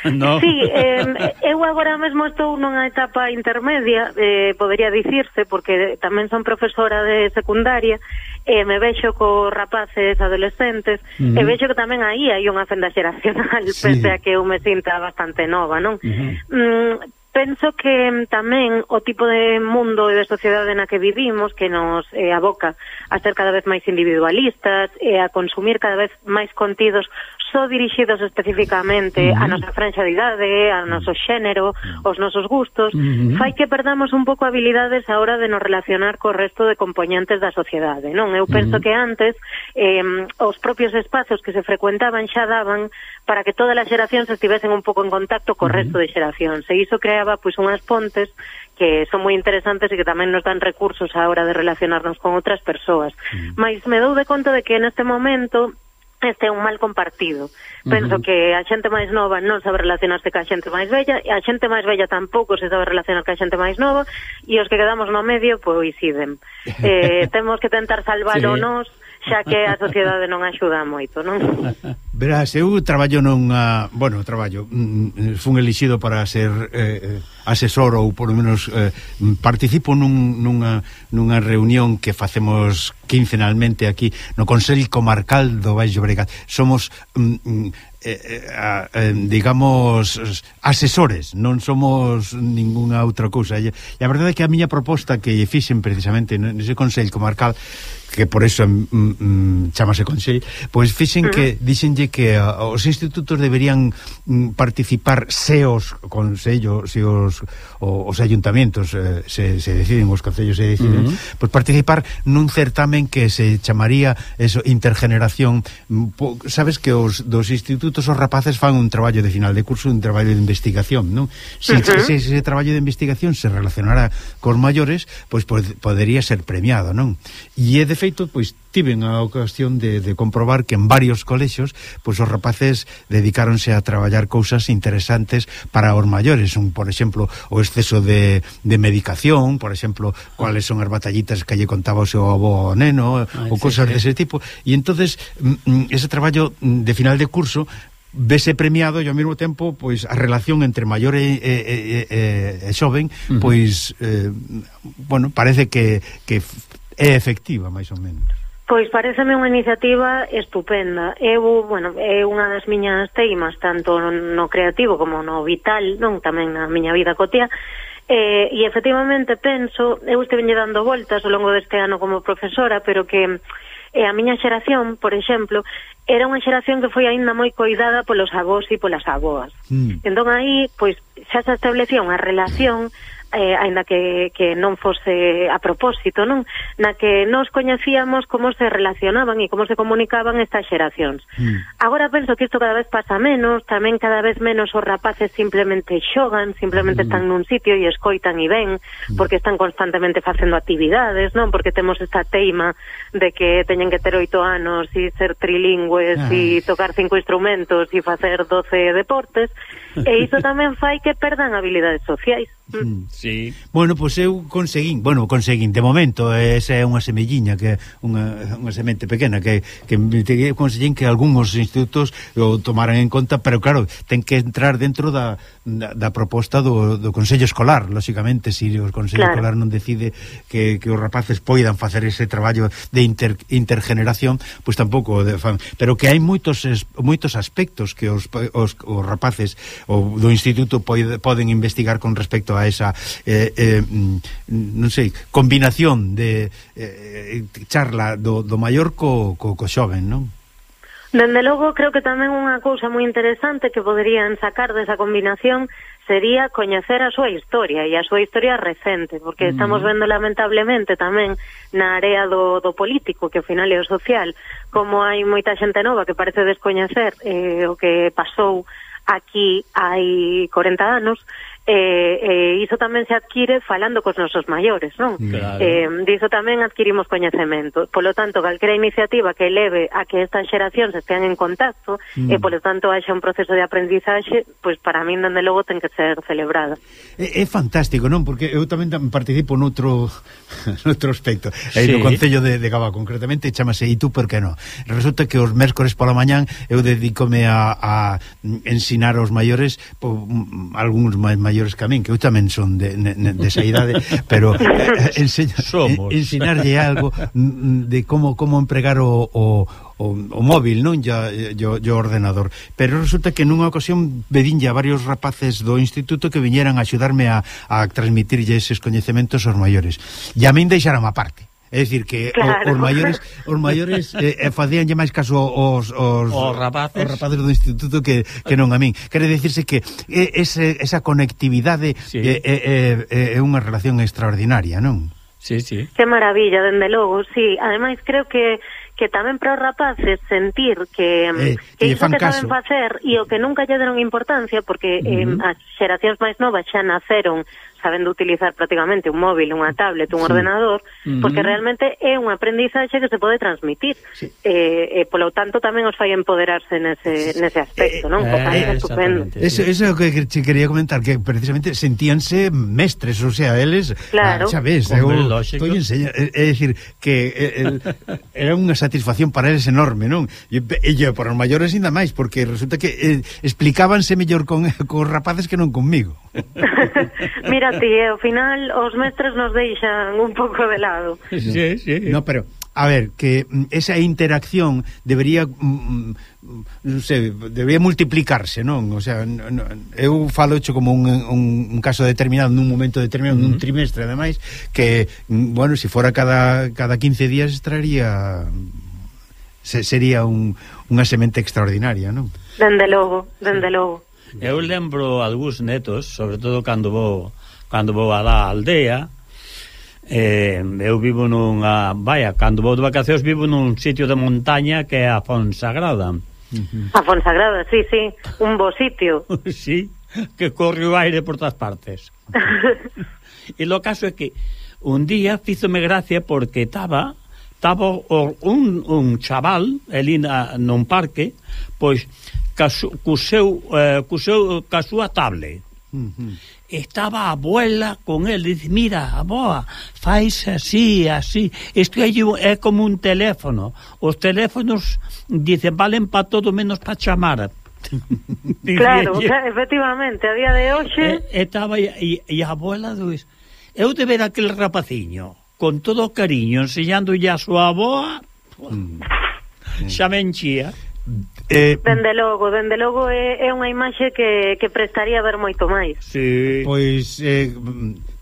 no? Sí, eh, eu agora mesmo estou nunha etapa intermedia, eh, podería dicirse, porque tamén son profesora de secundaria, e eh, me vexo co rapaces adolescentes, uh -huh. e vexo que tamén aí hai unha fenda xeracional, sí. pese a que eu me sinta bastante nova, non? Uh -huh. mm, Penso que tamén o tipo de mundo e de sociedade na que vivimos que nos eh, aboca a ser cada vez máis individualistas e a consumir cada vez máis contidos só dirixidos especificamente a nosa franxa de idade, a noso xénero, os nosos gustos, fai que perdamos un pouco habilidades a hora de nos relacionar co resto de componentes da sociedade, non? Eu penso que antes eh, os propios espazos que se frecuentaban xa daban para que todas as xeracións estivesen un pouco en contacto co resto de xeracións. E iso creaba pois unhas pontes que son moi interesantes e que tamén nos dan recursos á hora de relacionarnos con outras persoas. Mais Mas me dou de conta de que neste momento este é un mal compartido. Penso uh -huh. que a xente máis nova non sabe relacionarse ca xente máis bella, e a xente máis bella tampouco se sabe relacionar ca xente máis nova, e os que quedamos no medio, pois idem. Eh, temos que tentar salvalo sí. nós, xa que a sociedade non axuda moito, non? Verás, eu traballo nunha... Bueno, traballo... Mm, eh, fun elixido para ser eh, asesor ou, por lo menos, eh, mm, participo nun, nunha, nunha reunión que facemos quincenalmente aquí no Consello Comarcal do Baixo Bregat. Somos... Mm, mm, eh, eh, eh, digamos asesores, non somos ningunha outra cousa. E a verdade é que a miña proposta que fixen precisamente nese Consello Comarcal que por eso mm, mm, chamase Consello, pois fixen que dixenlle que a, os institutos deberían mm, participar se os consellos, se os, o, os ayuntamientos eh, se, se deciden, os concellos se deciden, uh -huh. pois participar nun certamen que se chamaría eso, intergeneración. Mm, po, sabes que os dos institutos os rapaces fan un traballo de final de curso, un traballo de investigación, non? Se, uh -huh. se, se ese traballo de investigación se relacionara cos maiores, pois, pod- podería ser premiado, non? E é de feito, pois tiven a ocasión de, de comprobar que en varios colexios pois os rapaces dedicáronse a traballar cousas interesantes para os maiores, un, por exemplo, o exceso de, de medicación, por exemplo, cuáles son as batallitas que lle contaba o seu avó ao neno, ah, Ay, ou sí, cousas sí. dese tipo. E entonces mm, mm, ese traballo de final de curso vese premiado e ao mesmo tempo pois a relación entre maior e, e, e, e xoven pois uh -huh. eh, bueno, parece que, que é efectiva máis ou menos Pois pareceme unha iniciativa estupenda. Eu, bueno, é unha das miñas teimas tanto no creativo como no vital, non tamén na miña vida cotiá. Eh, e efectivamente penso, eu estive dando voltas ao longo deste ano como profesora, pero que eh, a miña xeración, por exemplo, era unha xeración que foi aínda moi coidada polos avós e polas avoas. Mm. Entón aí, pois, xa se establecía unha relación mm eh, aínda que, que non fose a propósito, non? Na que nos coñecíamos como se relacionaban e como se comunicaban estas xeracións. Mm. Agora penso que isto cada vez pasa menos, tamén cada vez menos os rapaces simplemente xogan, simplemente mm. están nun sitio e escoitan e ven, mm. porque están constantemente facendo actividades, non? Porque temos esta teima de que teñen que ter oito anos e ser trilingües ah. e tocar cinco instrumentos e facer doce deportes, E iso tamén fai que perdan habilidades sociais. Mm. Mm. Sí. Bueno, pois pues eu conseguín, bueno, conseguín de momento, esa é unha semelliña que unha, unha semente pequena que que conseguín que algúns institutos o tomaran en conta, pero claro, ten que entrar dentro da, da, da proposta do, do Consello Escolar, lóxicamente, se si o Consello claro. Escolar non decide que, que os rapaces poidan facer ese traballo de inter, intergeneración, pois pues tampouco de fan, pero que hai moitos moitos aspectos que os, os, os rapaces ou do instituto pode, poden investigar con respecto a esa eh, eh, mm, non sei, combinación de eh, charla do, do maior co, co, co xoven, non? Dende logo, creo que tamén unha cousa moi interesante que poderían sacar desa combinación sería coñecer a súa historia e a súa historia recente, porque mm. estamos vendo lamentablemente tamén na área do, do político, que ao final é o social, como hai moita xente nova que parece descoñecer eh, o que pasou aquí hai 40 anos, eh, eh, iso tamén se adquire falando cos nosos maiores, non? Claro. Eh, diso tamén adquirimos coñecemento. Polo tanto, calquera iniciativa que leve a que estas xeracións estean en contacto mm. e, polo tanto, haxa un proceso de aprendizaxe, pois para min, dende logo, ten que ser celebrada. É, é fantástico, non? Porque eu tamén participo noutro, noutro aspecto. Sí. No Concello de, de Gaba, concretamente, chamase E tú, por que non? Resulta que os mércores pola mañán eu dedícome a, a ensinar aos maiores, po, algúns máis maiores que a min, que eu tamén son de, ne, de esa idade, pero eh, eh, enseña, Somos. ensinarlle algo mm, mm, de como como empregar o, o o, o móvil, non ya yo, yo ordenador. Pero resulta que nunha ocasión vedinlle a varios rapaces do instituto que viñeran a axudarme a, a transmitirlle eses coñecementos aos maiores. E a min a aparte. É dicir que claro. os, os maiores os maiores eh, eh, facíanlle máis caso aos os, os rapaces os rapaces do instituto que, que non a min. Quere dicirse que ese, esa conectividade sí. é, é, é, é unha relación extraordinaria, non? Sí, sí. Que maravilla, dende logo, sí. Ademais, creo que que tamén para os rapaces sentir que, eh, que iso que caso. saben facer e o que nunca lle deron importancia, porque uh -huh. eh, as xeracións máis novas xa naceron sabendo utilizar prácticamente un móvil, unha tablet, un sí. ordenador, uh -huh. porque realmente é un aprendizaxe que se pode transmitir. Sí. Eh, eh, polo tanto, tamén os fai empoderarse nese, nese aspecto, eh, non? Eh, eh, estupendo. Eso, eso é o que che quería comentar, que precisamente sentíanse mestres, o sea, eles... Claro. Ah, ves, Hombre, eu, estou enseña, É, é dicir, que el, era unha satisfacción para eles enorme, non? E, e, e para os maiores ainda máis, porque resulta que eh, explicábanse mellor con, con rapaces que non conmigo. Mira, ti, eh? ao final os mestres nos deixan un pouco de lado. Sí, sí. No, pero a ver, que mm, esa interacción debería mm, mm, non sei, debería multiplicarse, non? O sea, eu falo hecho como un, un, un caso determinado nun momento determinado, nun trimestre ademais, que bueno, se si fora cada cada 15 días estaría se, sería un, unha semente extraordinaria, non? Dende logo, dende logo. Eu lembro algúns netos, sobre todo cando vou cando vou a á aldea eh, eu vivo nunha vaya, cando vou de vacacións vivo nun sitio de montaña que é a Fonsagrada. A Fonsagrada, sí, sí un bo sitio. Sí, que corre o aire por todas partes. E lo caso é que un día fízome gracia porque estaba estaba un, un chaval ali na, nun parque pois casu, cu seu, eh, cu seu, ca súa tablet. Uh -huh estaba a abuela con el, dice, mira, aboa, fais así, así. Isto é, é como un teléfono. Os teléfonos, dice, valen para todo menos para chamar. claro, claro, efectivamente, a día de hoxe... E, estaba, e, e a abuela, dois, eu de ver aquel rapaciño, con todo o cariño, enseñándolle a súa aboa, mm. xa me enchía. Eh, dende logo, dende logo é, é unha imaxe que, que prestaría ver moito máis. Sí. Pois eh,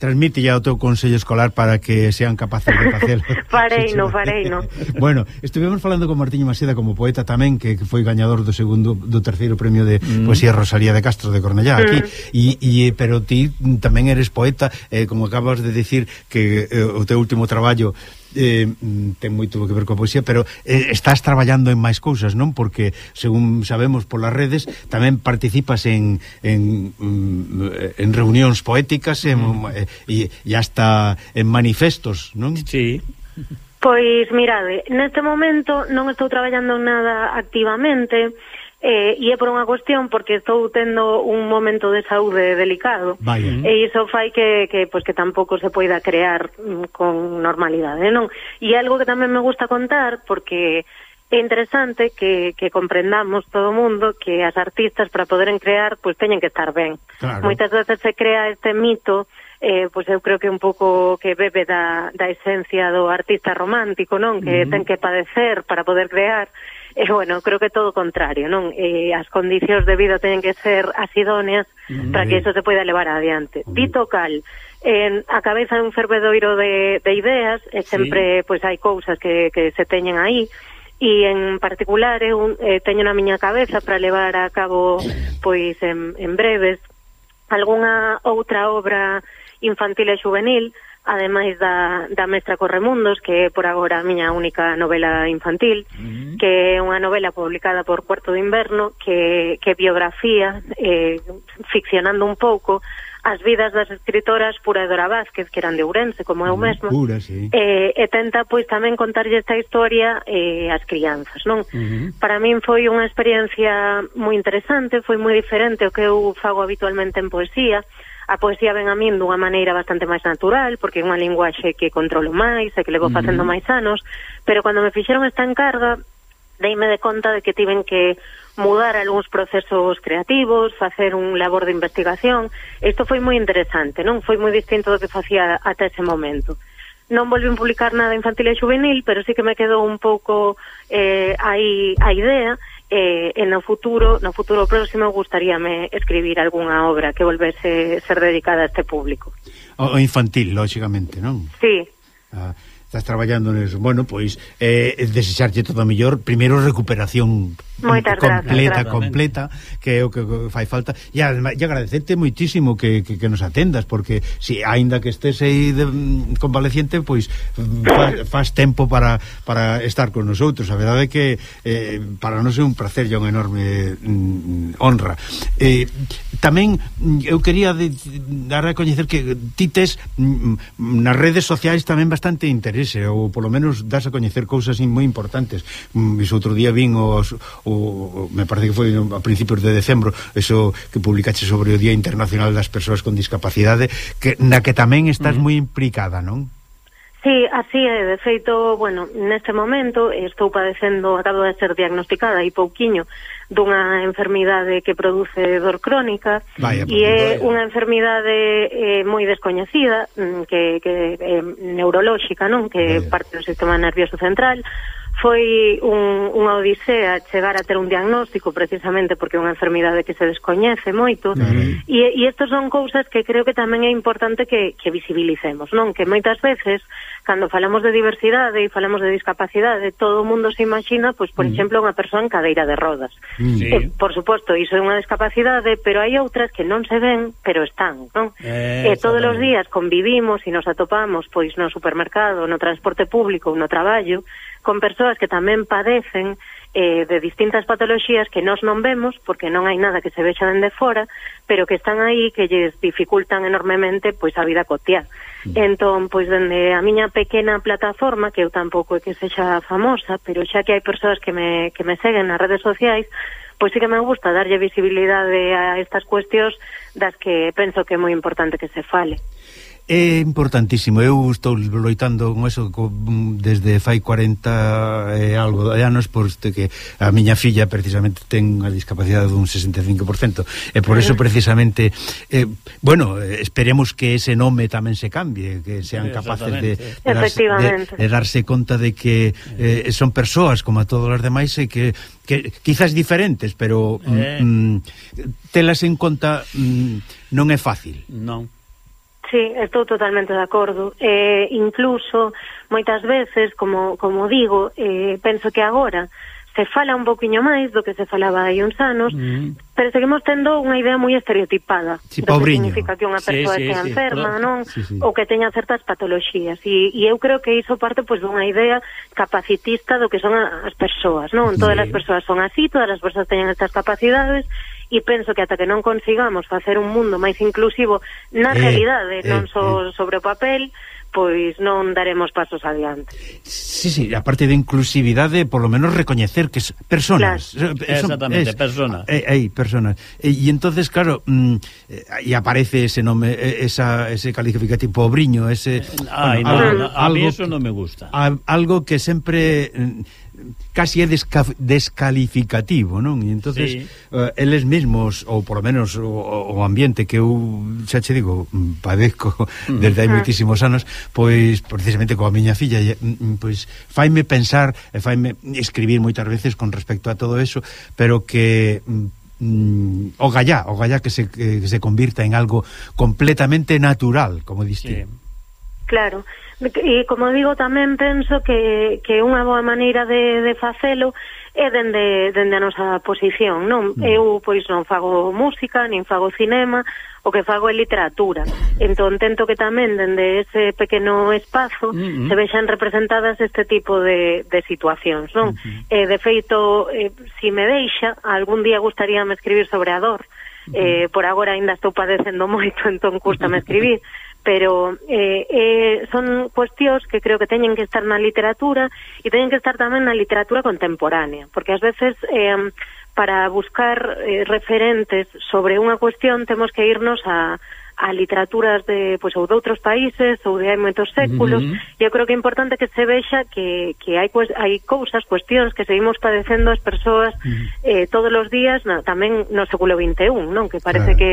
transmite ya o teu consello escolar para que sean capaces de facelo. fareino, fareino. bueno, estuvemos falando con Martiño Maseda como poeta tamén, que, que foi gañador do segundo do terceiro premio de mm. poesía Rosalía de Castro de Cornellá mm. aquí, e, e pero ti tamén eres poeta, eh, como acabas de dicir que eh, o teu último traballo eh, mm, ten moito que ver coa poesía, pero eh, estás traballando en máis cousas, non? Porque, según sabemos polas redes, tamén participas en, en, mm, en reunións poéticas en, mm. e, e hasta en manifestos, non? Sí. Pois, mirade, neste momento non estou traballando nada activamente, Eh, e é por unha cuestión porque estou tendo un momento de saúde delicado Vaya. e iso fai que, que, pues, que tampouco se poida crear mm, con normalidade, non? E algo que tamén me gusta contar porque é interesante que, que comprendamos todo o mundo que as artistas para poderen crear pois teñen que estar ben. Claro. Moitas veces se crea este mito eh, pois eu creo que un pouco que bebe da, da esencia do artista romántico, non? Que uh ten que padecer para poder crear E, bueno, creo que todo o contrario, non? E, eh, as condicións de vida teñen que ser as idóneas mm -hmm. para que iso se poida levar adiante. Mm-hmm. Dito cal, en, a cabeza é un fervedoiro de, de ideas, eh, e sempre sí. pois hai cousas que, que se teñen aí, e en particular eu eh, teño na miña cabeza para levar a cabo pois en, en breves algunha outra obra infantil e juvenil ademais da, da Mestra Corremundos, que é por agora a miña única novela infantil, uh -huh. que é unha novela publicada por Cuarto de Inverno, que, que biografía, eh, ficcionando un pouco, as vidas das escritoras Pura e Dora Vázquez, que eran de Ourense, como eu mm, mesma, Pura, sí. eh, e tenta pois tamén contarlle esta historia eh, ás crianzas, non? Uh -huh. Para min foi unha experiencia moi interesante, foi moi diferente o que eu fago habitualmente en poesía, a poesía ven a min dunha maneira bastante máis natural, porque é unha linguaxe que controlo máis e que levo facendo máis anos, pero cando me fixeron esta encarga, deime de conta de que tiven que mudar algúns procesos creativos, facer un labor de investigación. Isto foi moi interesante, non? Foi moi distinto do que facía ata ese momento. Non volvín publicar nada infantil e juvenil, pero sí que me quedou un pouco eh, aí a idea eh, e no futuro, no futuro próximo gustaríame escribir algunha obra que volvese ser dedicada a este público. O, o infantil, lógicamente, non? Sí. Ah, estás traballando neso. Bueno, pois eh, desexarche todo mellor, primeiro recuperación Moitas completa, gracias. completa, que é o que fai falta. E, e agradecerte moitísimo que, que, que nos atendas, porque si aínda que estés aí de, mm, convaleciente, pois faz, faz tempo para, para estar con nosotros. A verdade é que eh, para nós é un placer e unha enorme mm, honra. Eh, tamén mm, eu quería de, dar a coñecer que ti tes mm, mm nas redes sociais tamén bastante interese ou polo menos das a coñecer cousas moi importantes mm, iso outro día vin os, o, me parece que foi a principios de decembro eso que publicaxe sobre o Día Internacional das Persoas con Discapacidade que na que tamén estás uh -huh. moi implicada, non? Sí, así é, de feito, bueno, neste momento estou padecendo, acabo de ser diagnosticada e pouquiño dunha enfermidade que produce dor crónica Vaya, e é vaya. unha enfermidade eh, moi descoñecida mm, que, que é eh, neurolóxica, non? Que vaya. parte do sistema nervioso central Foi un, unha odisea chegar a ter un diagnóstico precisamente porque é unha enfermidade que se descoñece moito uh -huh. e, e estas son cousas que creo que tamén é importante que, que visibilicemos, non? Que moitas veces cando falamos de diversidade e falamos de discapacidade todo o mundo se imagina, pois por mm. exemplo, unha persoa en cadeira de rodas. Mm. eh, por suposto, iso é unha discapacidade, pero hai outras que non se ven, pero están, non? Eh, e todos os días convivimos e nos atopamos pois no supermercado, no transporte público, no traballo, con persoas persoas que tamén padecen eh, de distintas patoloxías que nós non vemos porque non hai nada que se vexa dende fora pero que están aí que lles dificultan enormemente pois a vida cotiá mm. entón pois dende a miña pequena plataforma que eu tampouco é que sexa famosa pero xa que hai persoas que me, que me seguen nas redes sociais pois sí que me gusta darlle visibilidade a estas cuestións das que penso que é moi importante que se fale. É importantísimo, eu estou loitando con eso co, desde fai 40 e algo de anos porque que a miña filla precisamente ten unha discapacidade dun 65% e por eso precisamente eh, bueno, esperemos que ese nome tamén se cambie, que sean capaces de, de, darse, de, de darse conta de que eh, son persoas como a todos os demais e que, que quizás diferentes, pero eh. mm, mm telas en conta mm, non é fácil. Non. Sí, estou totalmente de acordo. Eh, incluso, moitas veces, como, como digo, eh, penso que agora se fala un poquinho máis do que se falaba hai uns anos, mm. pero seguimos tendo unha idea moi estereotipada sí, do que significa que unha persoa sí, sí, sea sí, enferma, claro. non? Sí, sí. ou que teña certas patoloxías. E, e eu creo que iso parte pois dunha idea capacitista do que son as persoas, non? Sí. Todas as persoas son así, todas as persoas teñen estas capacidades e penso que ata que non consigamos facer un mundo máis inclusivo na eh, realidade, eh, non só eh. sobre o papel, pois non daremos pasos adiante. Sí, sí, a parte de inclusividade, por lo menos recoñecer que personas, claro. Eh, eh, son, exactamente, es, personas. Eh, eh, personas. E eh, entonces, claro, mm, e aparece ese nome, esa, ese calificativo pobriño, ese Ay, bueno, no, algo, no, a mí eso non me gusta. A, algo que sempre mm, casi é desca, descalificativo, non? E entonces sí. uh, eles mesmos ou por lo menos o, o ambiente que eu xa che digo, mm, padezco mm. desde hai ah. moitísimos anos, pois precisamente coa miña filla, mm, pois faime pensar e faime escribir moitas veces con respecto a todo eso, pero que mm, o gallá, o gallá que se, que se convirta en algo completamente natural, como diste. Sí. Claro. E, como digo, tamén penso que, que unha boa maneira de, de facelo é dende, dende a nosa posición, non? Mm. Eu, pois, non fago música, nin fago cinema, o que fago é literatura. Entón, tento que tamén, dende ese pequeno espazo, mm -huh. se vexan representadas este tipo de, de situacións, non? Eh, de feito, eh, si me deixa, algún día gustaríame escribir sobre a dor, eh, por agora ainda estou padecendo moito, entón custame escribir, pero eh, eh, son cuestións que creo que teñen que estar na literatura e teñen que estar tamén na literatura contemporánea, porque ás veces eh, para buscar eh, referentes sobre unha cuestión temos que irnos a a literaturas de pois pues, ou de outros países ou de hai moitos séculos, uh -huh. eu creo que é importante que se vexa que, que hai pues, hai cousas, cuestións que seguimos padecendo as persoas uh -huh. eh, todos os días, na, tamén no século 21, non? Que parece claro. que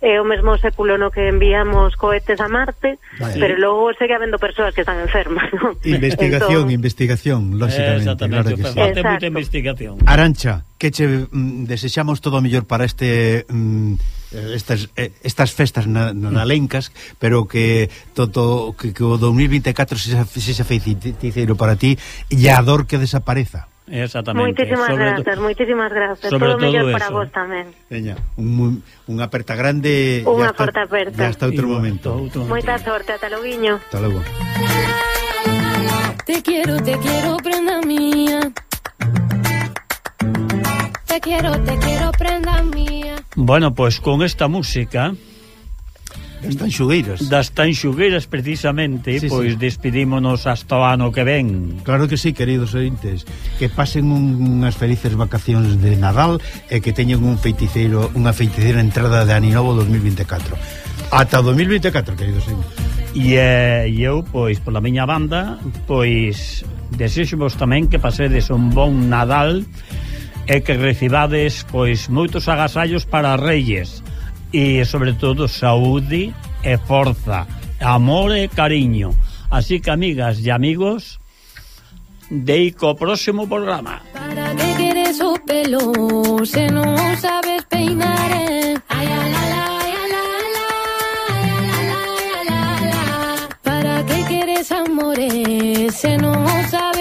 é o mesmo século no que enviamos cohetes a Marte, vale. pero logo segue habendo persoas que están enfermas. ¿no? Investigación, entón... investigación, lógicamente. Exactamente, claro que sí. Exacto. moita investigación. Arancha, que che mm, desexamos todo o mellor para este... Mm, estas, eh, estas festas na, nalencas pero que todo que, que o 2024 se, se, se feiticeiro para ti e a dor que desapareza Exactamente. Moitísimas sobre grazas, moitísimas grazas. Sobre todo, todo mellor para vos tamén. Veña, un, un aperta grande Unha forte aperta. E hasta outro momento. momento. Moita sorte, ata loguiño. Hasta logo. Te quiero, te quiero, prenda mía. Te quiero, te quiero, prenda mía. Bueno, pues con esta música... Das Tanxugueiras. Das Tanxugueiras, precisamente, sí, pois sí. despedímonos hasta o ano que ven. Claro que sí, queridos ointes. Que pasen un, unhas felices vacacións de Nadal e que teñen un feiticeiro, unha feiticeira entrada de Aninovo 2024. Ata 2024, queridos ointes. E, eh, eu, pois, pola miña banda, pois, desexo tamén que pasedes un bon Nadal e que recibades, pois, moitos agasallos para Reyes e, sobre todo, saúde e forza, amor e cariño. Así que, amigas e amigos, dei co próximo programa. Para de querer o pelo, se non sabes peinar, eh? ai, ala, ala. Para que queres amores eh, se non sabes